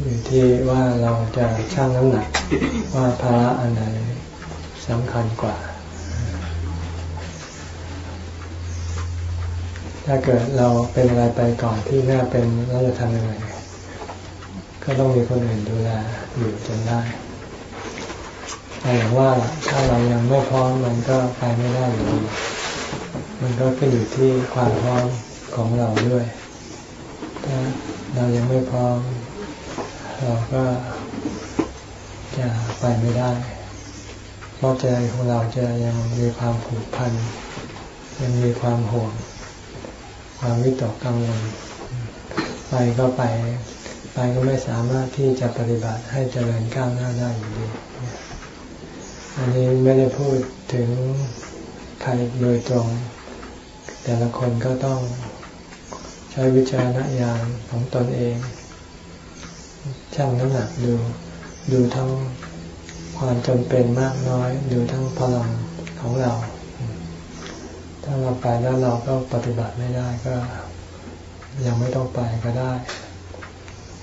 อยู่ที่ว่าเราจะชั่งน้ำหนักว่าภาระอันไหนสำคัญกว่า ถ้าเกิดเราเป็นอะไรไปก่อนที่แม่เป็นเราจะทำยังไง ก็ต้องมีคนอื่นดูแลอยู่จนได้แต่อย่างว่าถ้าเรายังไม่พร้อมมันก็ไปไม่ได้อยู่ดีมันก็ขึ้นอยู่ที่ความพร้อมของเราด้วย ถ้าเรายังไม่พร้อม เราก็จะไปไม่ได้ เพราะใจของเราจะยังมีความผูกพัน ยังมีความห่วง ความวิตกกังวล ไปก็ไป ไปก็ไม่สามารถที่จะปฏิบัติให้เจริญก้าวหน้าได้อยู่ดี อันนี้ไม่ได้พูดถึงใครโดยตรง แต่ละคนก็ต้องใช้วิจารณญาณของตนเอง ชั่งน้ำหนักดู ดูทั้งความจำเป็นมากน้อย ดูทั้งพลังของเรา ถ้าเราไปแล้วเราก็ปฏิบัติไม่ได้ก็ยังไม่ต้องไปก็ได้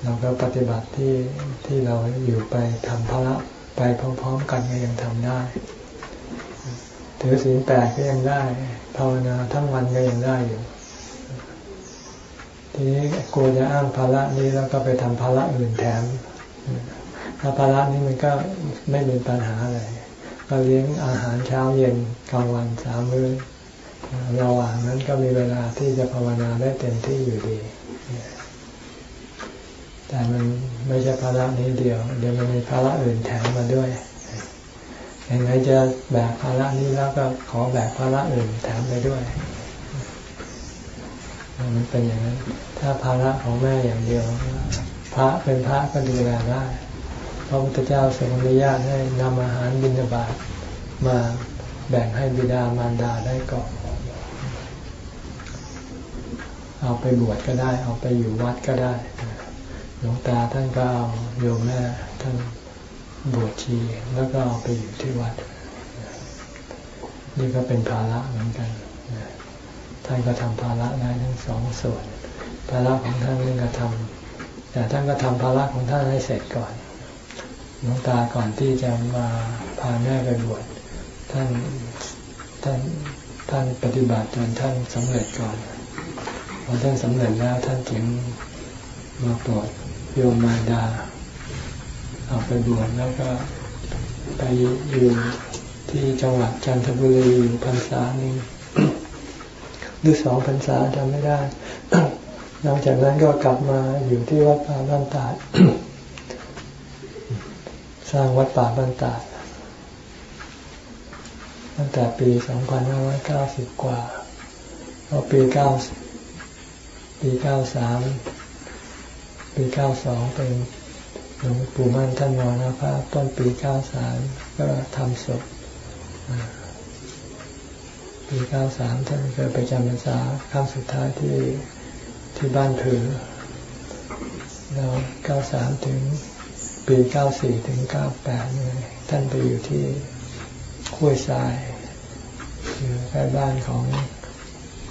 เราก็ปฏิบัติที่ที่เราอยู่ไปทำภาระไปพร้อมๆ กันก็ยังทำได้ ถือศีลแปดก็ยังได้ ภาวนาทั้งวันก็ยังได้อยู่ ทีนี้กลัวจะอ้างภาระนี้แล้วก็ไปทำภาระอื่นแถมถ้าภาระนี้มันก็ไม่เป็นปัญหาอะไรก็เลี้ยงอาหารเช้าเย็นกลางวันสามมื้อระหว่างนั้นก็มีเวลาที่จะภาวนาได้เต็มที่อยู่ดี แต่มันไม่ใช่ภาระนี้เดียว เดี๋ยวมันมีภาระอื่นแถมมาด้วยยังไงจะแบกภาระนี้แล้วก็ขอแบกภาระอื่นแถมไปด้วย มันเป็นอย่างนั้น ถ้าภาระของแม่อย่างเดียว พระเป็นพระก็ดูแลได้พระพุทธเจ้าทรงอนุญาตให้นำอาหารบิณฑบาตมาแบ่งให้บิดามารดาได้ก่อนเอาไปบวชก็ได้ เอาไปอยู่วัดก็ได้หลวงตาท่านก็เอาโยมแม่ท่านบวชชีแล้วก็เอาไปอยู่ที่วัด นี่ก็เป็นภาระเหมือนกัน ท่านก็ทำภาระได้ทั้งสองส่วน ภาระของท่านนี่ก็ทำแต่ท่านก็ทำภาระของท่านให้เสร็จก่อนหลวงตาก่อนที่จะมาพาแม่ไปบวชท่านท่านท่านปฏิบัติจนท่านสำเร็จก่อนพอท่านสำเร็จแล้วท่านจึงมาโปรดโยมมารดาเอาไปบวชแล้วก็ไปอยู่ที่จังหวัดจันทบุรีอยู่พรรษาหนึ่ง หรือสองพรรษาจำไม่ได้ หลังจากนั้นก็กลับมาอยู่ที่วัดป่าบ้านตาดสร้างวัดป่าบ้านตาดตั้งแต่ปีสองพันห้าร้อยเก้าสิบกว่าพอปีเก้าปีเก้าสามปีเก้าสองเป็นหลวงปู่มั่นท่านมรณภาพต้นปีเก้าสามก็ทำศพ ปีเก้าสามท่านก็ไปจำพรรษาครั้งสุดท้ายที่ที่บ้านผือแล้วเก้าสามถึงปีเก้าสี่ถึงเก้าแปดเนี่ยท่านไปอยู่ที่ห้วยทรายอยู่ใกล้บ้านของ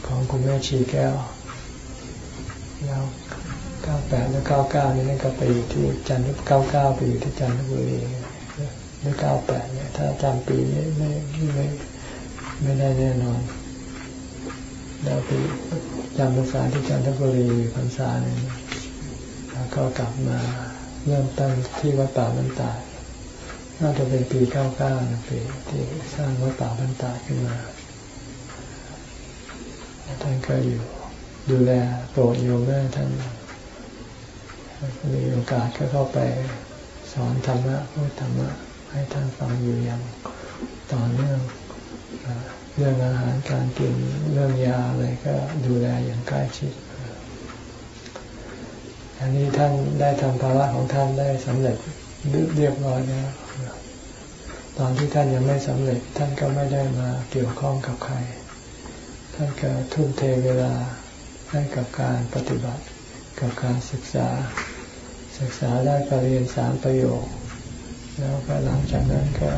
ของคุณแม่ชีแก้ว แล้วเก้าแปดแล้วเก้าเก้านี่นก็ไปอยู่ที่จันทร์เก้าเก้าไปอยู่ที่จันทบุรีหรือเก้าแปดเนี่ยถ้าจำปีนี้ไม่ไม่ ไม่ได้แน่นอนแล้วไปจำพรรษาที่จันทบุรีพรรษาหนึ่งแล้วก็กลับมาเริ่มต้นที่วัดป่าบรรดาน่าจะเป็นปีเก้าเก้านะปีที่สร้างวัดป่าบรรดาขึ้นมาท่านก็อยู่ดูแลโปรดโยมแม่ท่านมีโอกาสก็เข้าไปสอนธรรมะพูดธรรมะให้ท่านฟังอยู่อย่างต่อเนื่อง เรื่องอาหารการกินเรื่องยาอะไรก็ดูแลอย่างใกล้ชิด อันนี้ท่านได้ทำภาระของท่านได้สำเร็จเรียบร้อยแล้วตอนที่ท่านยังไม่สำเร็จ ท่านก็ไม่ได้มาเกี่ยวข้องกับใคร ท่านก็ทุ่มเทเวลาให้กับการปฏิบัติ กับการศึกษา ศึกษาได้ก็เรียนสามประโยค แล้วก็หลังจากนั้นก็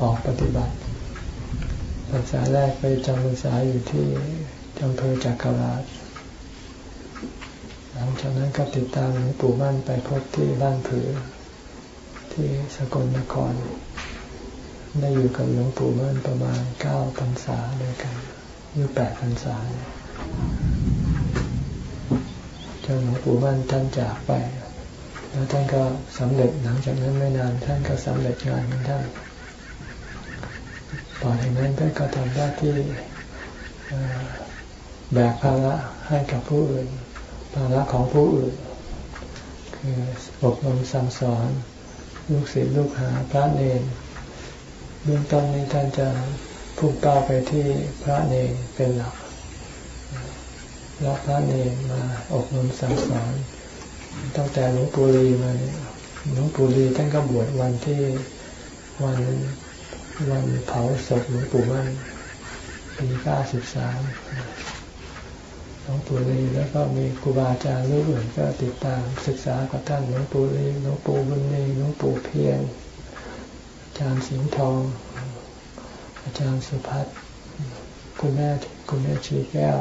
ออกปฏิบัติ ภาษาแรกไปจำภาษาอยู่ที่จำเพอจักรราชหลังจากนั้นก็ติดตามหลวงปู่มั่นไปพบที่บ้านผือ ที่สกลนคร ได้อยู่กับหลวงปู่มั่นประมาณเก้าพรรษาด้วยกันอยู่แปดพรรษาจนหลวงปู่มั่นท่านจากไป แล้วท่านก็สำเร็จหลังจากนั้นไม่นานท่านก็สำเร็จงานของท่าน ต่อจากนั้นท่านก็ทำหน้าที่แบกภาระให้กับผู้อื่น ภาระของผู้อื่น คืออบรมสั่งสอน ลูกศิษย์ลูกหาพระเนรเบื้องต้นนี้ท่านจะพุ่งเป้าไปที่พระเนรเป็นหลักรับพระเนรมาอบรมสั่งสอนตั้งแต่หลวงปู่ลีมาหลวงปู่ลีท่านก็บวชวันที่วัน วันเผาศพหลวงปู่มั่นปีเก้าสิบสามหลวงปู่ลีแล้วก็มีครูบาอาจารย์รูปอื่นก็ติดตามศึกษากับท่านหลวงปู่ลีหลวงปู่บุญลีหลวงปู่เพียรอาจารย์สิงห์ทอง อาจารย์สุพัฒน์คุณแม่คุณแม่ชีแก้ว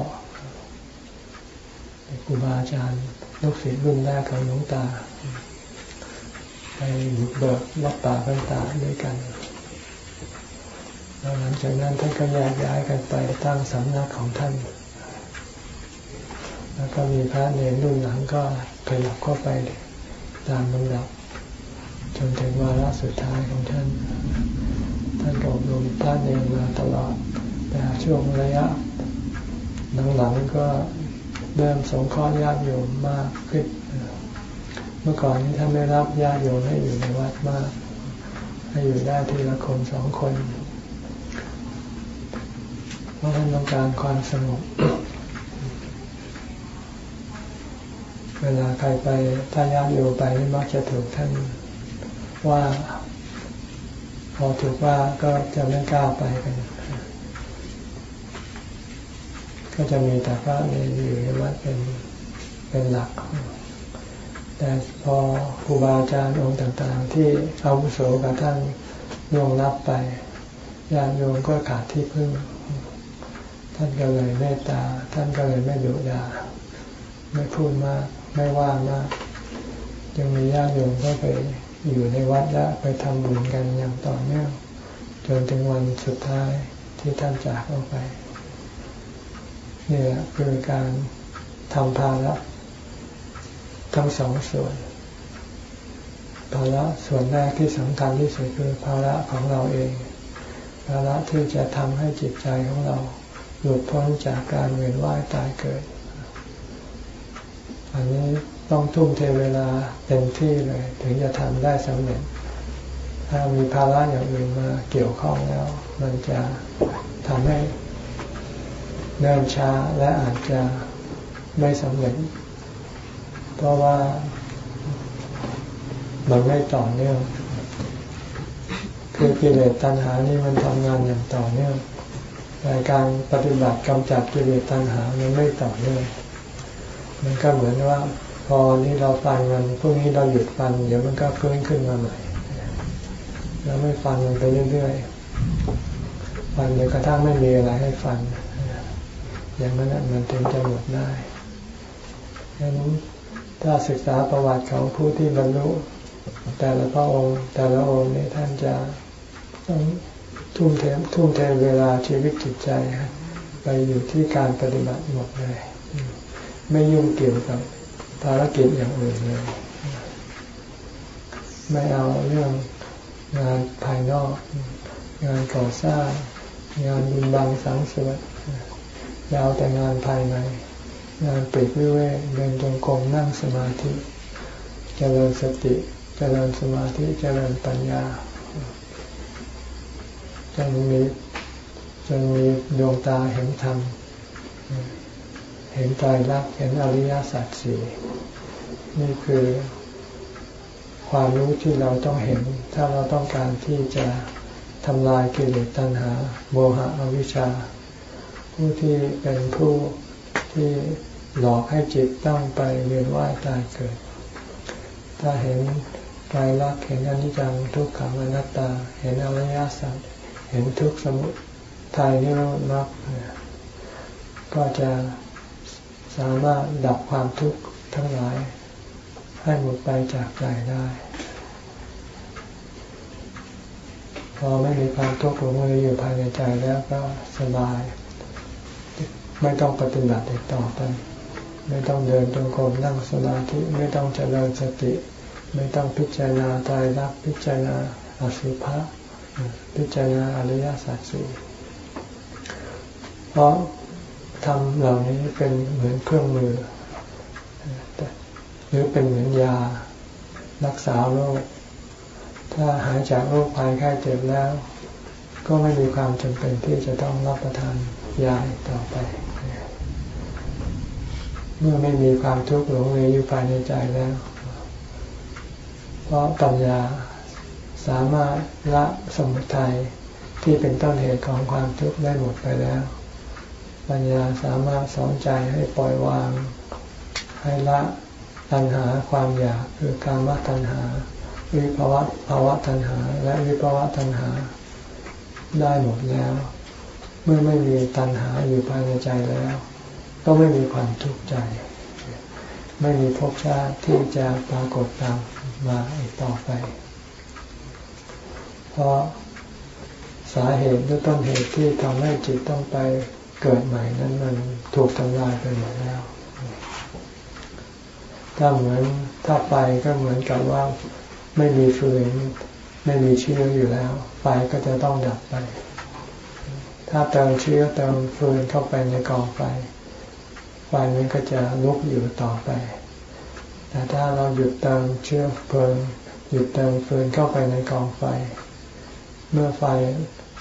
ครูบาอาจารย์ลูกศิษย์รุ่นแรกของหลวงตา ไปบุกเบิกวัดป่าพันตาด้วยกัน แล้วหลังจากนั้นท่านก็แยกย้ายกันไปตั้งสำนักของท่าน แล้วก็มีพระเนรรุ่นหลังก็ขยับเข้าไปตามลำดับ จนถึงวาระสุดท้ายของท่าน ท่านก็อบรมพระเนรมาตลอด แต่ช่วงระยะหลังๆก็เริ่มสงเคราะห์ญาติโยมมากขึ้น เมื่อก่อนนี้ท่านไม่รับญาติโยมให้อยู่ในวัดมาก ให้อยู่ได้ทีละคนสองคน ราะท่านต้องการความสงบ เวลาใครไปถ้าญาติโยมไปมักจะถูกท่านว่า พอถูกว่าก็จะไม่กล้าไปกัน ก็จะมีแต่พระเนรอยู่ในวัดเป็นเป็นหลัก แต่พอครูบาอาจารย์องค์ต่างๆ ที่อาวุโสกับท่านล่วงรับไปญาติโยมก็ขาดที่พึ่ง ท่านก็เลยเมตตา ท่านก็เลยไม่ดุดาไม่พูดมาก ไม่ว่ามากยังมีญาติโยมก็ไปอยู่ในวัดและไปทำบุญกันอย่างต่อเนื่องจนถึงวันสุดท้ายที่ท่านจากออกไปนี่แหละคือการทำภาระทั้งสองส่วน ภาระส่วนแรกที่สำคัญที่สุดคือภาระของเราเอง ภาระที่จะทำให้จิตใจของเรา หลุดพ้นจากการเวียนว่ายตายเกิด อันนี้ต้องทุ่มเทเวลาเต็มที่เลย ถึงจะทำได้สำเร็จ ถ้ามีภาระอย่างอื่นมาเกี่ยวข้องแล้ว มันจะทำให้เนิ่นช้าและอาจจะไม่สำเร็จ เพราะว่ามันไม่ต่อเนื่อง คือกิเลสตัณหานี่มันทำงานอย่างต่อเนื่อง แต่การปฏิบัติกำจัดกิเลสตัณหามันไม่ต่อเนื่องมันก็เหมือนว่า พอนี้เราฟันมันพรุ่งนี้เราหยุดฟันเดี๋ยวมันก็ฟื้นขึ้นมาใหม่แล้วไม่ฟันมันไปเรื่อยๆฟันจนกระทั่งไม่มีอะไรให้ฟันอย่างนั้นมันถึงจะหมดได้ดังนั้นถ้าศึกษาประวัติของผู้ที่บรรลุแต่ละพระองค์ แต่ละองค์นี้ท่านจะต้อง ทุ่มเททุ่มเทเวลาชีวิตจิตใจ ไปอยู่ที่การปฏิบัติหมดเลย ไม่ยุ่งเกี่ยวกับภารกิจอย่างอื่นเลยไม่เอาเรื่องงานภายนอก งานก่อสร้าง งานบุญบังสังสวดยาวแต่งานภายใน งานปิดวิเวกเดินจงกรมนั่งสมาธิจเจริญสติเจริญสมาธิเจริญปัญญา จนมีจนมีดวงตาเห็นธรรม เห็นใจรักเห็นอริยสัจสี่นี่คือความรู้ที่เราต้องเห็น ถ้าเราต้องการที่จะทำลายกิเลสตัณหา โมหะอวิชชา ผู้ที่เป็นผู้ที่หลอกให้จิตต้องไปเวียนว่ายตายเกิด ถ้าเห็นกายรักเห็นอนิจจังทุกขังอนัตตา เห็นอริยสัจ เห็นทุกสมุทัยนิโรธมรรคก็จะสามารถดับความทุกข์ทั้งหลาย ให้หมดไปจากใจได้ พอไม่มีความทุกข์หลงเลยอยู่ภายในใจแล้วก็สบาย ไม่ต้องปฏิบัติอีต่อไป ไม่ต้องเดินจงกรมนั่งสมาธิไม่ต้องเจริญสติ ไม่ต้องพิจารณาตายรักพิจารณาอสุภะ พิจารณาอริยสัจสี่เพราะทำเหล่านี้เป็นเหมือนเครื่องมือ หรือเป็นเหมือนยารักษาโรค ถ้าหายจากโรคภัยไข้เจ็บแล้ว ก็ไม่มีความจำเป็นที่จะต้องรับประทานยาต่อไป เมื่อไม่มีความทุกข์หลงเหลืออยู่ภายในใจแล้ว เพราะปัญญา สามารถละสมุทัยที่เป็นต้นเหตุของความทุกข์ได้หมดไปแล้ว ปัญญาสามารถสอนใจให้ปล่อยวาง ให้ละตัณหาความอยากคือการมตัณหา วิภาวะภาวะตัณหา และวิภาวะตัณหาได้หมดแล้ว เมื่อไม่มีตัณหาอยู่ภายในใจแล้ว ก็ไม่มีความทุกข์ใจ ไม่มีภพชาติที่จะปรากฏตามมาอีกต่อไป เพราะสาเหตุหรือต้นเหตุที่ทำให้จิตต้องไปเกิดใหม่นั้นมันถูกทำลายไปหมดแล้ว ถ้าเหมือนถ้าไฟก็เหมือนกับว่าไม่มีฟืนไม่มีเชื้ออยู่แล้ว ไฟก็จะต้องดับไป ถ้าเติมเชื้อเติมฟืนเข้าไปในกองไฟ ไฟมันก็จะลุกอยู่ต่อไป แต่ถ้าเราหยุดเติมเชื้อเพลิงหยุดเติมฟืนเข้าไปในกองไฟ เมื่อไฟ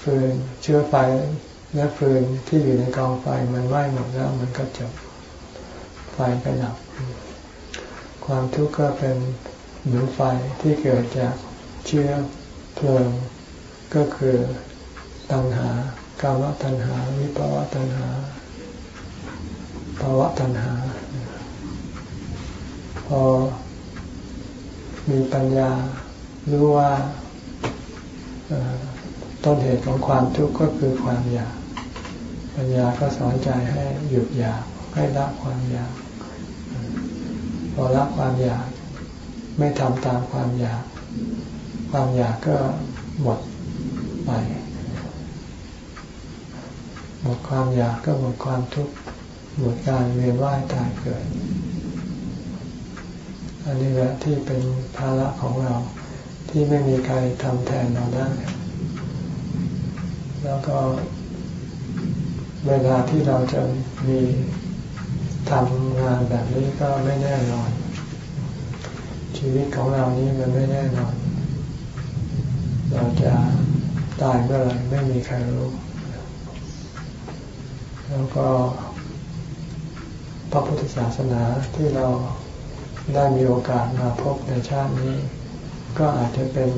ฟืนเชื้อไฟและฟืนที่อยู่ในกองไฟมันไหม้หมดแล้วมันก็จบไฟก็ดับ ความทุกข์ก็เป็นเหมือนไฟที่เกิดจากเชื้อเพลิงก็คือตัณหากามตัณหา วิภาวะตัณหาภาวะตัณหา พอมีปัญญารู้ว่า ต้นเหตุของความทุกข์ก็คือความอยาก ปัญญาก็สอนใจให้หยุดอยากให้ละความอยาก พอละความอยาก ไม่ทำตามความอยาก ความอยากก็หมดไป หมดความอยากก็หมดความทุกข์ หมดการเวียนว่ายตายเกิด อันนี้แหละที่เป็นภาระของเรา ที่ไม่มีใครทำแทนเราได้ แล้วก็เวลาที่เราจะมีทำงานแบบนี้ก็ไม่แน่นอน ชีวิตของเรานี้มันไม่แน่นอน เราจะตายเมื่อไรไม่มีใครรู้ แล้วก็พระพุทธศาสนาที่เราได้มีโอกาสมาพบในชาตินี้ ก็อาจจะเป็น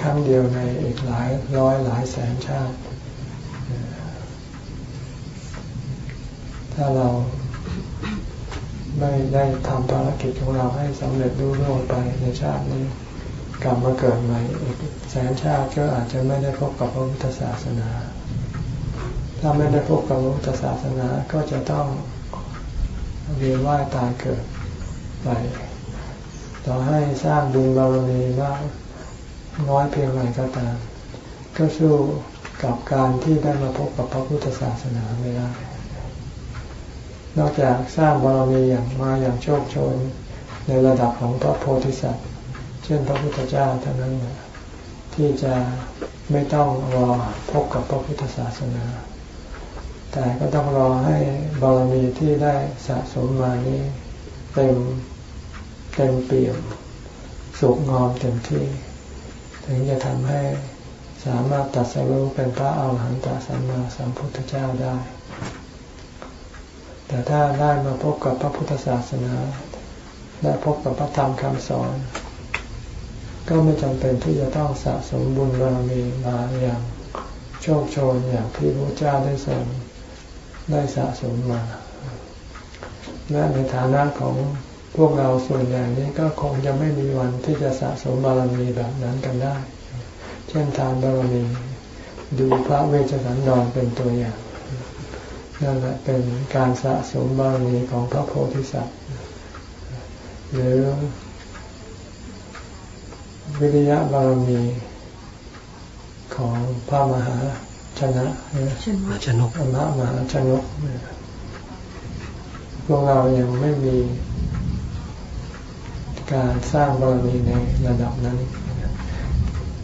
ครั้งเดียวในอีกหลายร้อยหลายแสนชาติ ถ้าเราไม่ได้ทำภารกิจของเราให้สำเร็จรุ่ร่วงไปในชาตินี้กลับมาเกิดใหม่อีกแสนชาติก็อาจจะไม่ได้พบกับพระพุทธศาสนา ถ้าไม่ได้พบกับพระพุทธศาสนาก็จะต้องเวียนว่ายตายเกิดไป ต่อให้สร้างบุญบารมีมากน้อยเพียงไรก็ตาม ก็สู้กับการที่ได้มาพบกับพระพุทธศาสนาไม่ได้นอกจากสร้างบารมีอย่างมาอย่างโชคโชนในระดับของพระโพธิสัตว์ เช่นพระพุทธเจ้าเท่านั้นที่จะไม่ต้องรอพบกับพระพุทธศาสนา แต่ก็ต้องรอให้บารมีที่ได้สะสมมานี้เต็ม เต็มเปี่ยมสุกงอมเต็มที่ ถึงจะทำให้สามารถตัดสรู้เป็นพระอาหารหันตสัมมาสัมพุทธเจ้าได้ แต่ถ้าได้มาพบกับพระพุทธศาสนา ได้พบกับพระธรรมคำสอน ก็ไม่จำเป็นที่จะต้องสะสมบุญบารมีมาอย่างโชคโชนอย่างที่พระเจ้าได้ทรงได้สะสมมาและในฐานะของ พวกเราส่วนใหญ่นี้ก็คงจะไม่มีวันที่จะสะสมบารมีแบบนั้นกันได้ เช่นทานบารมี ดูพระเวชสันดรเป็นตัวอย่างนั่นแหละเป็นการสะสมบารมีของพระโพธิสัตว์ หรือวิริยะบารมีของพระมหาชนะชนกพระมหาชนกพวกเรายังไม่มี การสร้างบารมีในระดับนั้น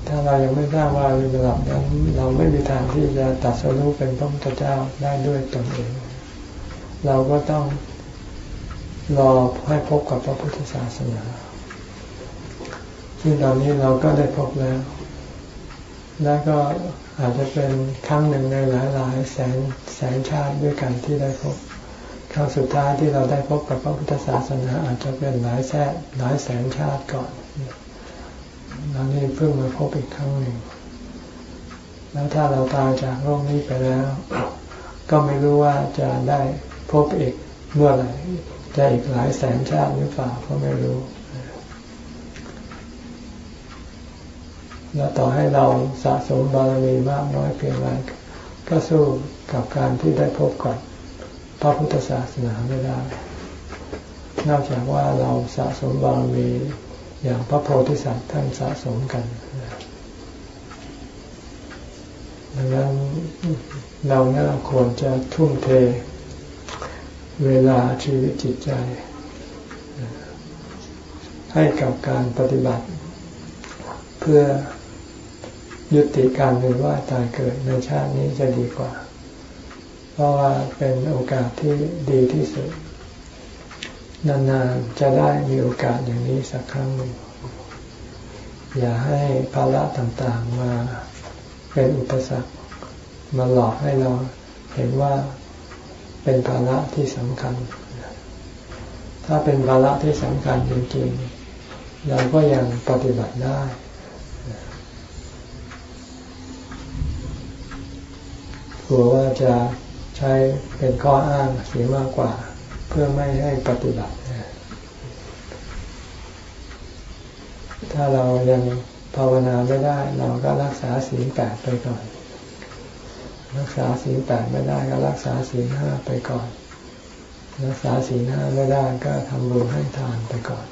ถ้าเรายังไม่สร้างบารมีระดับนั้น เราไม่มีทางที่จะตัดสรุปเป็นพระพุทธเจ้าได้ด้วยตนเอง เราก็ต้องรอให้พบกับพระพุทธศาสนาซึ่งตอนนี้เราก็ได้พบแล้ว แล้วก็อาจจะเป็นครั้งหนึ่งในหลายๆ แสนแสนชาติด้วยกันที่ได้พบ ครั้งสุดท้ายที่เราได้พบกับพระพุทธศาสนาอาจจะเป็นหลายแสนหลายแสนชาติก่อนแล้วนี่เพิ่งมาพบอีกครั้งหนึ่ง แล้วถ้าเราตายจากโลกนี้ไปแล้ว ก็ไม่รู้ว่าจะได้พบอีกเมื่อไหร่จะอีกหลายแสนชาติหรือเปล่าก็ไม่รู้ แล้วต่อให้เราสะสมบารมีมากน้อยเพียงไรก็สู้กับการที่ได้พบกับ พระพุทธศาสนาไม่ได้ นอกจากว่าเราสะสมบารมีอย่างพระโพธิสัตว์ท่านสะสมกันดังนั้นเราเนี่ยควรจะทุ่มเทเวลาชีวิตจิตใจ ให้กับการปฏิบัติ เพื่อยุติการเวียนว่ายตายเกิดในชาตินี้จะดีกว่า เพราะว่าเป็นโอกาสที่ดีที่สุด นานๆจะได้มีโอกาสอย่างนี้สักครั้งหนึ่งอย่าให้ภาระต่างๆมาเป็นอุปสรรคมาหลอกให้เราเห็นว่าเป็นภาระที่สำคัญ ถ้าเป็นภาระที่สำคัญจริงๆ เราก็ยังปฏิบัติได้ กลัวว่าจะ ใช้เป็นข้ออ้างเสียมากกว่า เพื่อไม่ให้ปฏิบัติ ถ้าเรายังภาวนาไม่ได้ เราก็รักษาศีลแปดไปก่อน รักษาศีลแปดไม่ได้ก็รักษาศีลห้าไปก่อน รักษาศีลห้าไม่ได้ก็ทำบุญให้ทานไปก่อน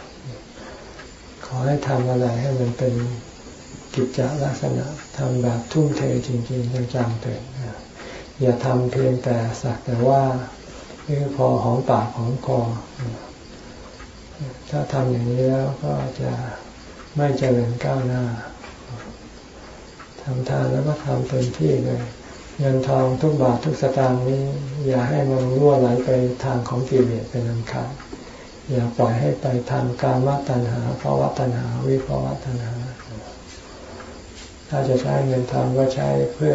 ขอให้ทำอะไรให้มันเป็นกิจจลักษณะทำแบบทุ่มเทจริง ๆ จังๆเถิด อย่าทำเพียงแต่สักแต่ว่าคือพอหอมปากหอมคอ ถ้าทำอย่างนี้แล้วก็จะไม่เจริญก้าวหน้าทำทานแล้วก็ทำเต็มที่เลย เงินทองทุกบาททุกสตางค์นี้ อย่าให้มันรั่วไหลไปทางของกิเลสเป็นอันขาดอย่าปล่อยให้ไปทางการวัตัณหาภาวะตัณหา วิภาวะตัณหา ถ้าจะใช้เงินทองก็ใช้เพื่อ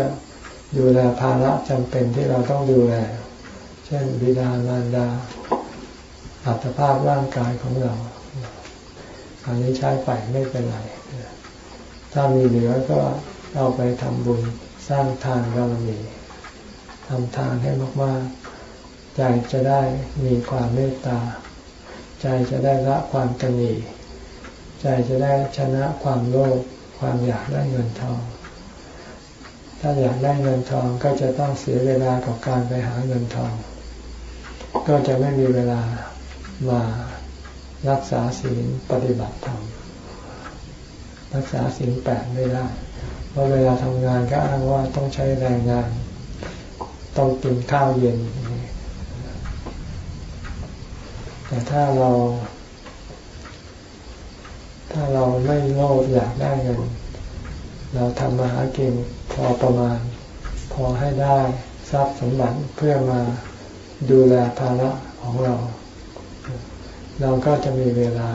ดูแลภาระจำเป็นที่เราต้องดูแล เช่นบิดามารดา อัตภาพร่างกายของเรา อันนี้ใช้ไปไม่เป็นไร ถ้ามีเหลือก็เอาไปทำบุญสร้างทานบารมีทำทานให้มากๆ ใจจะได้มีความเมตตา ใจจะได้ละความกังหนีใจจะได้ชนะความโลภความอยากได้เงินทอง ถ้าอยากได้เงินทองก็จะต้องเสียเวลากับการไปหาเงินทอง ก็จะไม่มีเวลามารักษาศีลปฏิบัติธรรมรักษาศีลแปดไม่ได้ เพราะเวลาทำงานก็อ้างว่าต้องใช้แรงงาน ต้องกินข้าวเย็น แต่ถ้าเรา ถ้าเราไม่โลภอยากได้เงิน เราทำมาหากินพอประมาณ พอให้ได้ทรัพย์สมบัติเพื่อมาดูแลภาระของเรา เราก็จะมีเวลา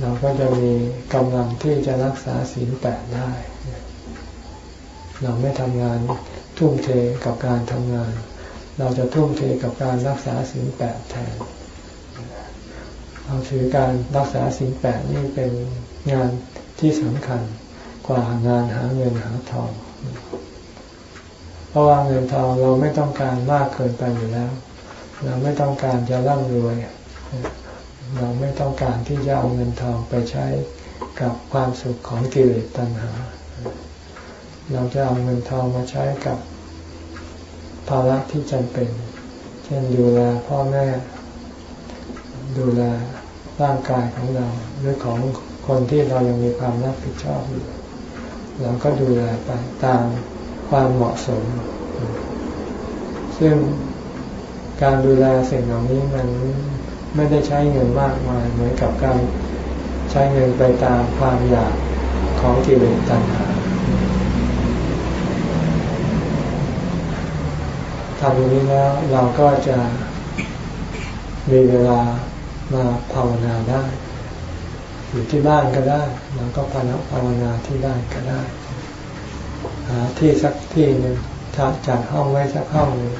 เราก็จะมีกำลังที่จะรักษาศีลแปดได้ เราไม่ทำงานทุ่มเทกับการทำงาน เราจะทุ่มเทกับการรักษาศีลแปดแทนเราถือการรักษาศีลแปดนี่เป็นงานที่สำคัญ กว่างานหาเงินหาทอง เพราะว่าเงินทองเราไม่ต้องการมากเกินไปอยู่แล้ว เราไม่ต้องการจะร่ำรวย เราไม่ต้องการที่จะเอาเงินทองไปใช้กับความสุขของกิเลสตัณหา เราจะเอาเงินทองมาใช้กับภาระที่จำเป็น เช่นดูแลพ่อแม่ ดูแลร่างกายของเราหรือของคนที่เรายังมีความรับผิดชอบอยู่ เราก็ดูแลไปตามความเหมาะสม ซึ่งการดูแลสิ่งเหล่านี้มันไม่ได้ใช้เงินมากมายเหมือนกับการใช้เงินไปตามความอยากของกิเลสตัณหาทำอย่างนี้แล้วเราก็จะมีเวลามาภาวนาได้ อยู่ที่บ้านก็ได้เราก็ภาวนาภาวนาที่บ้านก็ได้หาที่สักที่หนึ่งจัดห้องไว้สักห้องหนึ่ง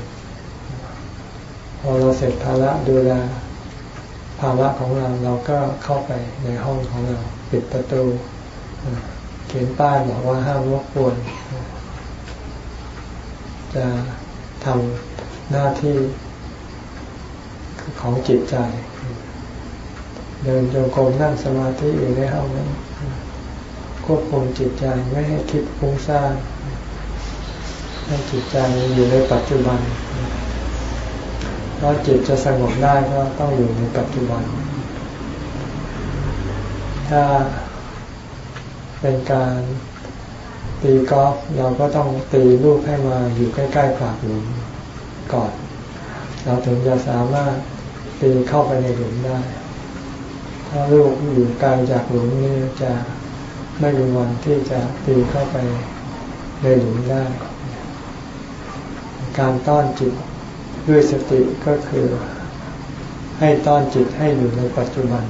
พอเราเสร็จภาระดูแลภาระของเราเราก็เข้าไปในห้องของเรา ปิดประตูเขียนป้ายบอกว่าห้ามรบกวนจะทำหน้าที่ของจิตใจ เดินจงกรมนั่งสมาธิอยู่ในห้องนั้นควบคุมจิตใจไม่ให้คิดฟุ้งซ่านให้จิตใจอยู่ในปัจจุบันเพราะจิตจะสงบได้ก็ต้องอยู่ในปัจจุบัน ถ้าเป็นการตีกอล์ฟเราก็ต้องตีลูกให้มาอยู่ใกล้ๆปากหลุมก่อน เราถึงจะสามารถตีเข้าไปในหลุมได้ ถ้าลูกอยู่ไกลจากหลุมนี่จะไม่มีวันที่จะตีเข้าไปในหลุมได้ การต้อนจิตด้วยสติก็คือให้ต้อนจิตให้อยู่ในปัจจุบัน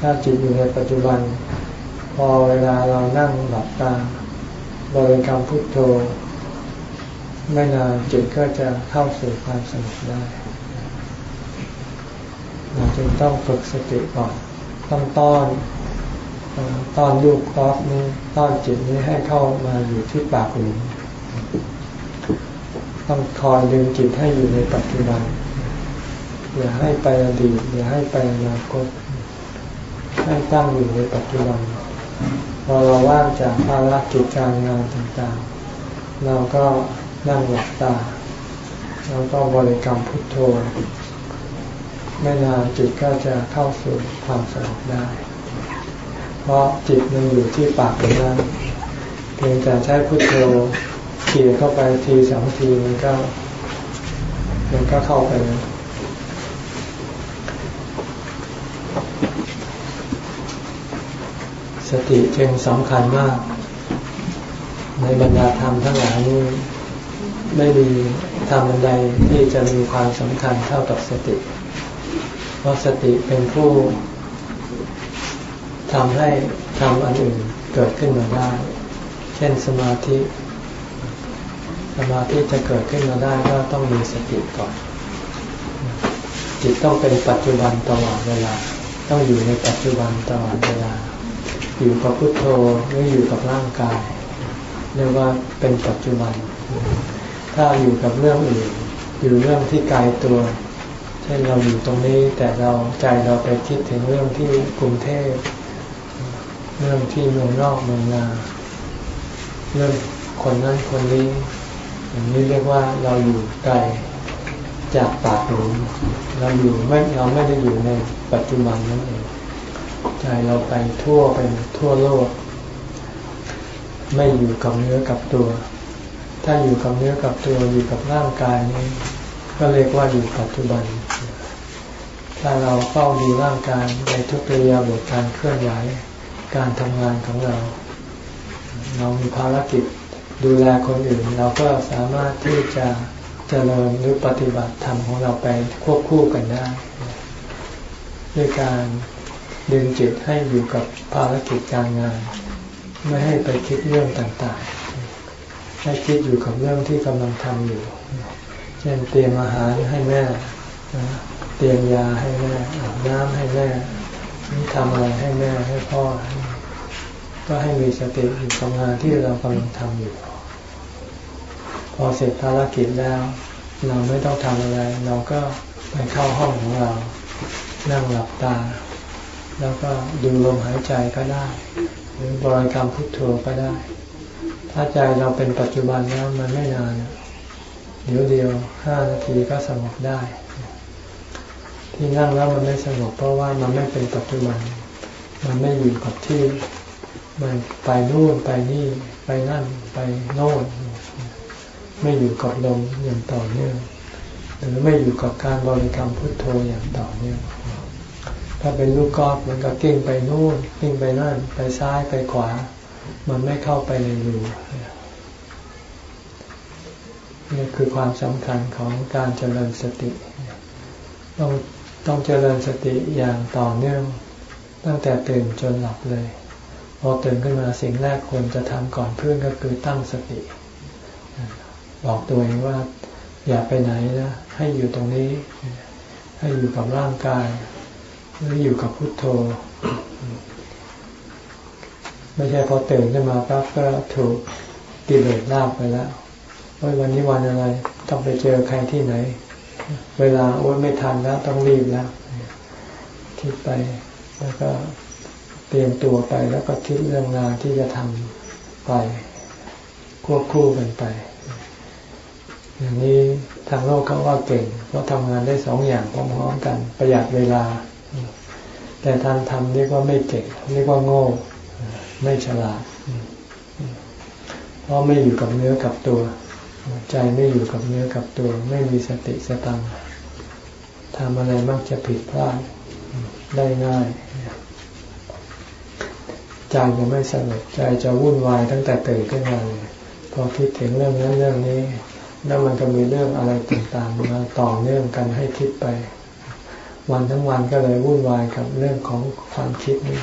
ถ้าจิตอยู่ในปัจจุบัน พอเวลาเรานั่งหลับตาบริกรรมพุทโธ ไม่นานจิตก็จะเข้าสู่ความสงบได้ จึงต้องฝึกสติก่อน ต้องต้อนต้อนลูกกอล์ฟนี้ต้อนจิตนี้ให้เข้ามาอยู่ที่ปากหลุมต้องคอยดึงจิตให้อยู่ในปัจจุบันอย่าให้ไปอดีตอย่าให้ไปอนาคตให้ตั้งอยู่ในปัจจุบันพอเราว่างจากภารกิจการงานต่างๆ เราก็นั่งหลับตาแล้วก็บริกรรมพุทโธ ไม่นานจิตก็จะเข้าสู่ความสงบได้ เพราะจิตมันอยู่ที่ปากของนั้นเพียงแต่ใช้พุทโธเขี่ยเข้าไปทีสองทีมันก็ มันก็เข้าไปสติจึงสำคัญมาก ในบรรดาธรรมทั้งหลายนี้ไม่มีธรรมใดที่จะมีความสำคัญเท่ากับสติ เพราะสติเป็นผู้ทำให้ทำอันอื่นเกิดขึ้นมาได้ เช่นสมาธิ สมาธิจะเกิดขึ้นมาได้ก็ต้องมีสติก่อน จิตต้องเป็นปัจจุบันตลอดเวลา ต้องอยู่ในปัจจุบันตลอดเวลา อยู่กับพุทโธหรืออยู่กับร่างกายเรียกว่าเป็นปัจจุบัน ถ้าอยู่กับเรื่องอื่น อยู่เรื่องที่ไกลตัว เช่นเราอยู่ตรงนี้แต่เราใจเราไปคิดถึงเรื่องที่กรุงเทพเรื่องที่เมืองนอกเมืองนาเรื่องคนนั้นคนนี้อย่างนี้เรียกว่าเราอยู่ไกลจากปากหลุมเราอยู่ไม่เราไม่ได้อยู่ในปัจจุบันนั่นเองใจเราไปทั่วเป็นทั่วโลก ไม่อยู่กับเนื้อกับตัว ถ้าอยู่กับเนื้อกับตัวอยู่กับร่างกายนี้ ก็เรียกว่าอยู่ปัจจุบัน ถ้าเราเฝ้าดูร่างกายในทุกเรียบทการเคลื่อนไหวการทำงานของเรา เรามีภารกิจดูแลคนอื่น เราก็สามารถที่จะเจริญหรือปฏิบัติธรรมของเราไปควบคู่กันได้ ด้วยการดึงจิตให้อยู่กับภารกิจการงาน ไม่ให้ไปคิดเรื่องต่างๆ ให้คิดอยู่กับเรื่องที่กำลังทำอยู่ เช่นเตรียมอาหารให้แม่ เตรียมยาให้แม่อาบน้ำให้แม่ทำอะไรให้แม่ให้พ่อ ก็ให้มีสติอยู่กับงานที่เรากำลังทำอยู่ พอเสร็จภารกิจแล้ว เราไม่ต้องทำอะไร เราก็ไปเข้าห้องของเรา นั่งหลับตา แล้วก็ดูลมหายใจก็ได้ หรือบริกรรมพุทโธก็ได้ ถ้าใจเราเป็นปัจจุบันแล้วมันไม่นานเดี๋ยวเดียวห้านาทีก็สงบได้ ที่นั่งแล้วมันไม่สงบเพราะว่ามันไม่เป็นปัจจุบัน มันไม่อยู่กับที่ มันไปนู่นไปนี่ไปนั่นไปโน่น ไม่อยู่กับลมอย่างต่อเนื่อง หรือไม่อยู่กับการบริกรรมพุทโธอย่างต่อเนื่อง ถ้าเป็นลูกกอล์ฟมันก็กิ้งไปนู่นกิ้งไปนั่น ไปซ้ายไปขวา มันไม่เข้าไปในรูนี่คือความสำคัญของการเจริญสติ ต้อง ต้องเจริญสติอย่างต่อเนื่อง ตั้งแต่ตื่นจนหลับเลย พอตื่นขึ้นมาสิ่งแรกควรจะทำก่อนเพื่อนก็คือตั้งสติ บอกตัวเองว่าอย่าไปไหนนะให้อยู่ตรงนี้ ให้อยู่กับร่างกาย หรืออยู่กับพุทโธ ไม่ใช่พอตื่นขึ้นมาปั๊บก็ถูกกิเลสลาบไปแล้ววันนี้วันอะไรต้องไปเจอใครที่ไหน เวลาโอ้ยไม่ทันแล้วต้องรีบแล้วคิดไปแล้วก็เตรียมตัวไปแล้วก็คิดเรื่องงานที่จะทำไปควบคู่กันไป อย่างนี้ทางโลกเขาว่าเก่งเพราะทำงานได้สองอย่างพร้อมๆกันประหยัดเวลา แต่ทางธรรมเรียกว่าไม่เก่งเรียกว่าโง่ ไม่ฉลาดเพราะไม่อยู่กับเนื้อกับตัว ใจไม่อยู่กับเนื้อกับตัว ไม่มีสติสตังทำอะไรมักจะผิดพลาดได้ง่ายใจจะไม่สงบใจจะวุ่นวายตั้งแต่ตื่นขึ้นมาพอคิดถึงเรื่องนั้นเรื่องนี้ แล้วมันก็มีเรื่องอะไรต่างๆมาต่อเนื่องกันให้คิดไป วันทั้งวันก็เลยวุ่นวายกับเรื่องของความคิดนี้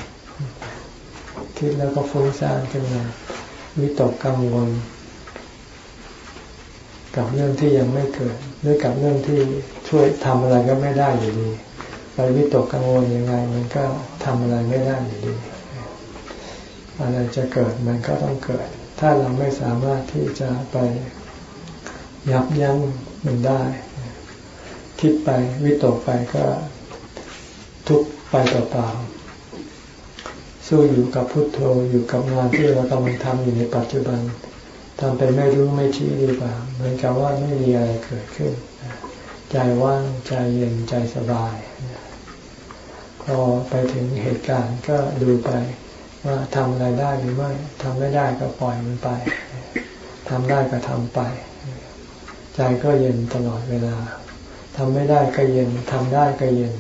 คิดแล้วก็ฟุ้งซ่านขึ้นมาวิตกกังวล กับเรื่องที่ยังไม่เกิดหรือกับเรื่องที่ช่วยทำอะไรก็ไม่ได้อยู่ดี ไปวิตกกังวลยังไง มันก็ทำอะไรไม่ได้อยู่ดี อะไรจะเกิดมันก็ต้องเกิด ถ้าเราไม่สามารถที่จะไปยับยั้งมันได้ คิดไปวิตกไปก็ทุกไปเปล่าๆสู้อยู่กับพุทโธอยู่กับงานที่เรากำลังทำอยู่ในปัจจุบัน ทำไปไม่รู้ไม่ชี้ดีกว่า เหมือนกับว่าไม่มีอะไรเกิดขึ้น ใจว่างใจเย็นใจสบายพอไปถึงเหตุการณ์ก็ดูไปว่าทำอะไรได้หรือไม่ทำไม่ได้ก็ปล่อยมันไปทำได้ก็ทำไป ใจก็เย็นตลอดเวลาทำไม่ได้ก็เย็นทำได้ก็เย็น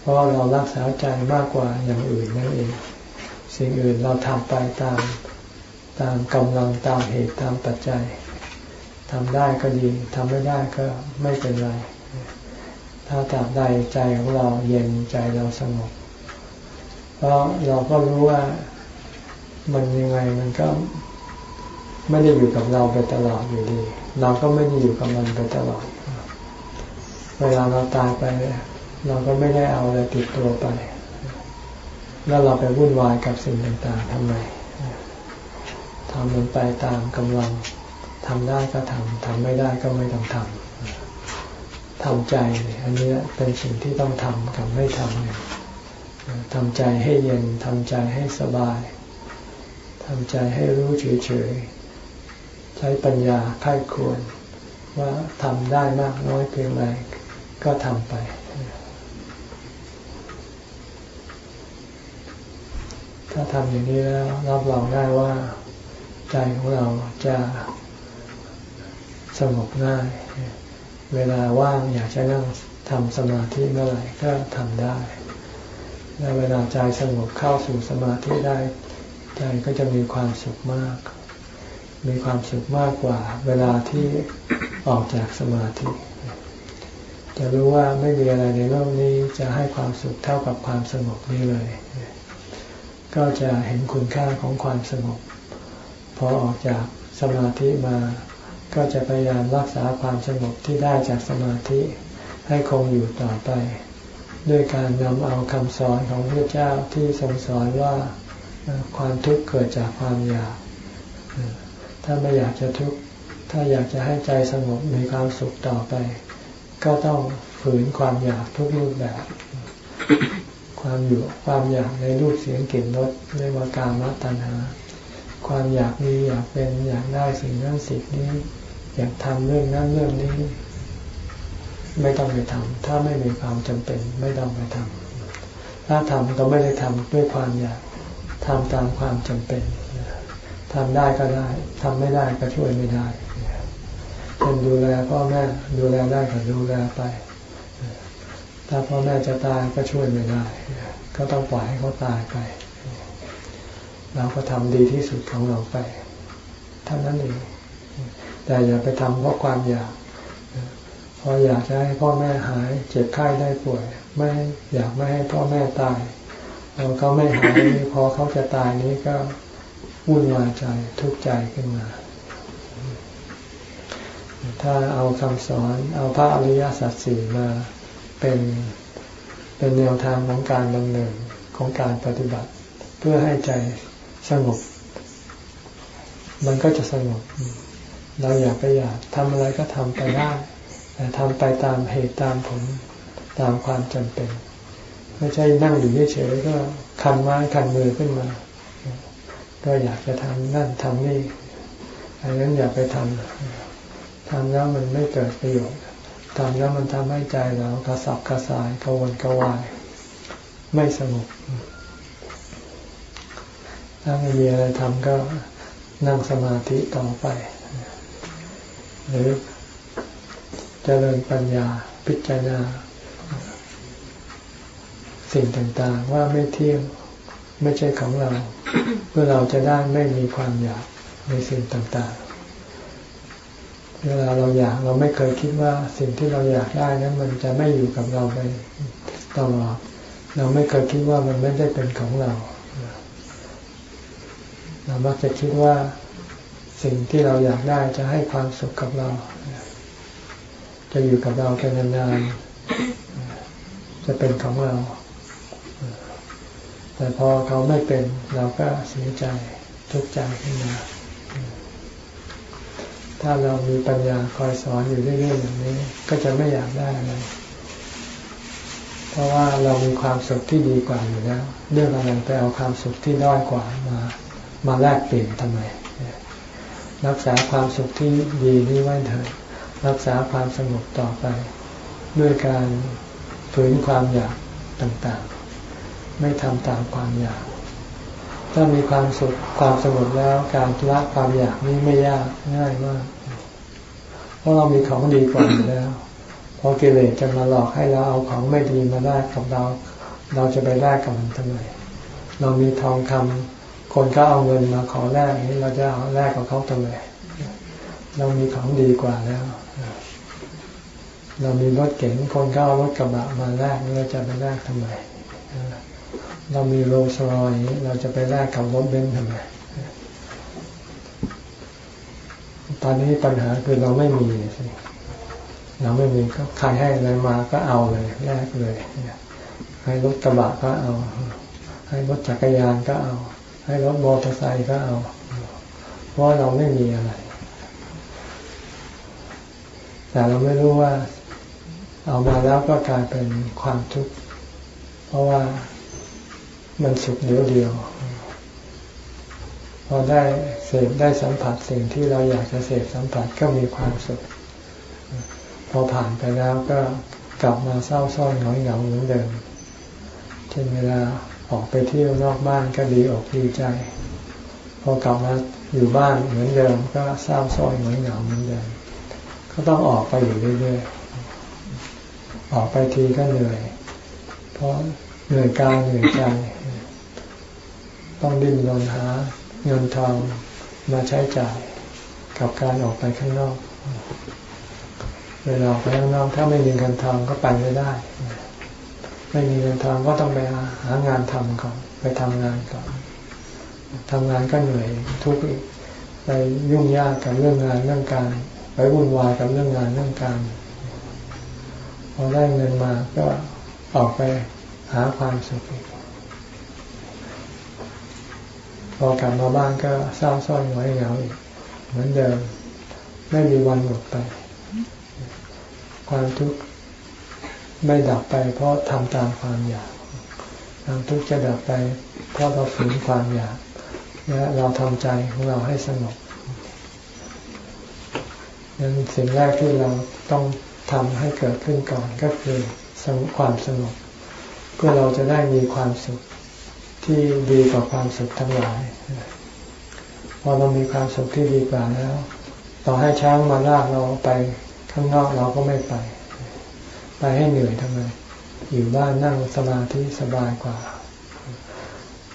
เพราะเรารักษาใจมากกว่าอย่างอื่นนั่นเอง สิ่งอื่นเราทำไปตาม ตามกำลังตามเหตุตามปัจจัยทำได้ก็ดีทำไม่ได้ก็ไม่เป็นไร ถ้าตาบใดใจของเราเย็นใจเราสงบเพราะเราก็รู้ว่ามันยังไงมันก็ไม่ได้อยู่กับเราไปตลอดอยู่ดี เราก็ไม่ได้อยู่กับมันไปตลอด เวลาเราตายไป เราก็ไม่ได้เอาอะไรติดตัวไป แล้วเราไปวุ่นวายกับสิ่งต่างๆทำไม ทำมันไปตามกำลังทำได้ก็ทำทำไม่ได้ก็ไม่ต้องทำทำใจอันนี้เป็นสิ่งที่ต้องทำกับไม่ทำเนี่ยทำใจให้เย็นทำใจให้สบายทำใจให้รู้เฉยๆใช้ปัญญาค่ายควร ว่าทำได้มากน้อยเพียงไรก็ทำไป ถ้าทำอย่างนี้แล้วรับรองได้ว่า ใจของเราจะสงบง่าย เวลาว่างอยากจะนั่งทำสมาธิเมื่อไหร่ก็ทำได้ และเวลาใจสงบเข้าสู่สมาธิได้ ใจก็จะมีความสุขมาก มีความสุขมากกว่า เวลาที่ออกจากสมาธิ จะรู้ว่าไม่มีอะไรในโลกนี้จะให้ความสุขเท่ากับความสงบนี้เลย ก็จะเห็นคุณค่าของความสงบ อออกจากสมาธิมาก็จะพยายามรักษาความสงบที่ได้จากสมาธิให้คงอยู่ต่อไป ด้วยการนำเอาคำสอนของพระเจ้าที่ทรงสอนว่าความทุกข์เกิดจากความอยาก ถ้าไม่อยากจะทุกข์ ถ้าอยากจะให้ใจสงบมีความสุขต่อไป ก็ต้องฝืนความอยากทุกรูปแบบ ความอยู่ความอยากในรูปเสียงกลิ่นรสเรียกว่าการมตัณหา ความอยากมีอยากเป็นอยากได้สิ่งนั้นสิ่งนี้ อยากทำเรื่องนั้นเรื่องนี้ ไม่ต้องไปทำถ้าไม่มีความจำเป็น ไม่ต้องไปทำถ้าทำก็ไม่ได้ทำด้วยความอยากทำตามความจำเป็นทำได้ก็ได้ทำไม่ได้ก็ช่วยไม่ได้เป็นดูแลพ่อแม่ดูแลได้ก็ดูแลไป ถ้าพ่อแม่จะตายก็ช่วยไม่ได้ ก็ต้องปล่อยให้เขาตายไป เราก็ทำดีที่สุดของเราไปเท่านั้นเองแต่อย่าไปทำเพราะความอยากพออยากจะให้พ่อแม่หาย เจ็บไข้ได้ป่วย ไม่อยากไม่ให้พ่อแม่ตายเราก็ไม่หายพอเขาจะตายนี้ก็วุ่นวายใจทุกข์ใจขึ้นมา ถ้าเอาคำสอนเอาพระอริยสัจสี่มาเป็นเป็นแนวทางของการดำเนินของการปฏิบัติ เพื่อให้ใจ สงบ มันก็จะสงบ เราอยากไปอยากทำอะไรก็ทำไปได้แต่ทำไปตามเหตุตามผลตามความจำเป็น ไม่ใช่นั่งอยู่เฉยๆก็คันไม้คันมือขึ้นมา ก็อยากจะทำนั่นทำนี่อันนั้นอย่าไปทำทำแล้วมันไม่เกิดประโยชน์ทำแล้วมันทำให้ใจเรากระสับกระส่ายกระวนกระวาย ไม่สงบ ถ้าไม่มีอะไรทำก็นั่งสมาธิต่อไป หรือจเจริญปัญญาพิจารณา สิ่งต่างๆ ว่าไม่เที่ยงไม่ใช่ของเรา เพื่อเราจะได้ไม่มีความอยากในสิ่งต่างๆ เวลาเราอยากเราไม่เคยคิดว่าสิ่งที่เราอยากได้นั้นมันจะไม่อยู่กับเราไปตลอดเราไม่เคยคิดว่ามันไม่ได้เป็นของเรา เรามักจะคิดว่าสิ่งที่เราอยากได้จะให้ความสุขกับเรา จะอยู่กับเราเป็นนานๆจะเป็นของเรา แต่พอเขาไม่เป็นเราก็เสียใจทุกข์ใจขึ้นมา ถ้าเรามีปัญญาคอยสอนอยู่เรื่อยๆอย่างนี้ ก็จะไม่อยากได้อะไรเพราะว่าเรามีความสุขที่ดีกว่าอยู่แล้ว เรื่องอะไรไปเอาความสุขที่น้อยกว่ามา มาแลกเปลี่ยนทำไม รักษาความสุขที่ดีนี้ไว้เถิดรักษาความสงบต่อไป ด้วยการฝืนความอยากต่างๆ ไม่ทำตามความอยาก ถ้ามีความสุขความสงบแล้วการละความอยากนี้ไม่ยากง่ายมาก เพราะเรามีของดีกว่าอยู่แล้วพอกิเลสจะมาหลอกให้เราเอาของไม่ดีมาแลกกับเรา เราจะไปแลกกับมันทำไม เรามีทองคำ คนก็เอาเงินมาขอแลกนี้เราจะเอาแลกกับเขาทำไมเรามีของดีกว่าแล้ว เรามีรถเก๋งคนก็เอารถกระบะมาแลกเราจะไปแลกทำไมเรามีโรลส์รอยเราจะไปแลกกับรถเบนซ์ทำไมตอนนี้ปัญหาคือเราไม่มีสิเราไม่มีก็ใครให้อะไรมาก็เอาเลยแลกเลยให้รถกระบะก็เอา ให้รถจักรยานก็เอา ให้รถมอเตอร์ไซค์ก็เอา เพราะเราไม่มีอะไร แต่เราไม่รู้ว่า เอามาแล้วก็กลายเป็นความทุกข์เพราะว่ามันสุขเดียวเดียวพอได้เสพได้สัมผัสสิ่งที่เราอยากจะเสพสัมผัสก็มีความสุข พอผ่านไปแล้วก็กลับมาเศร้าส้อยหงอยเหงาเหมือนเดิมเช่นเวลา ออกไปเที่ยวนอกบ้านก็ดีอกดีใจ พอกลับมาอยู่บ้านเหมือนเดิมก็เศร้าซ้อยเหมือนเหงาเหมือนเดิม ก็ต้องออกไปอยู่เรื่อยๆ ออกไปทีก็เหนื่อย เพราะเหนื่อยกายเหนื่อยใจ ต้องดิ้นรนหาเงินทองมาใช้จ่ายกับการออกไปข้างนอกเวลาออกไปข้างนอกถ้าไม่มีเงินทองก็ไปไม่ได้ ไม่มีเงินทองก็ต้องไปหางานทำก่อนไปทำงานก่อนทำงานก็เหนื่อยทุกข์ไปยุ่งยากกับเรื่องงานเรื่องการ ไปวุ่นวายกับเรื่องงานเรื่องการพอได้เงินมาก็ออกไปหาความสุขพอกลับมาบ้านก็เศร้าส้อยหงอยเหงาอีกเหมือนเดิมไม่มีวันหมดไป ความทุกข์ ไม่ดับไป เพราะทำตามความอยากความทุกข์จะดับไป เพราะเราฝืนความอยากและเราทำใจของเราให้สงบนั้นสิ่งแรกที่เราต้องทำให้เกิดขึ้นก่อนก็คือความสงบเพื่อเราจะได้มีความสุขที่ดีกว่าความสุขทั้งหลาย พอเรามีความสุขที่ดีกว่าแล้ว ต่อให้ช้างมาลากเราไปข้างนอกเราก็ไม่ไป ไปให้เหนื่อยทำไม อยู่บ้านนั่งสมาธิสบายกว่า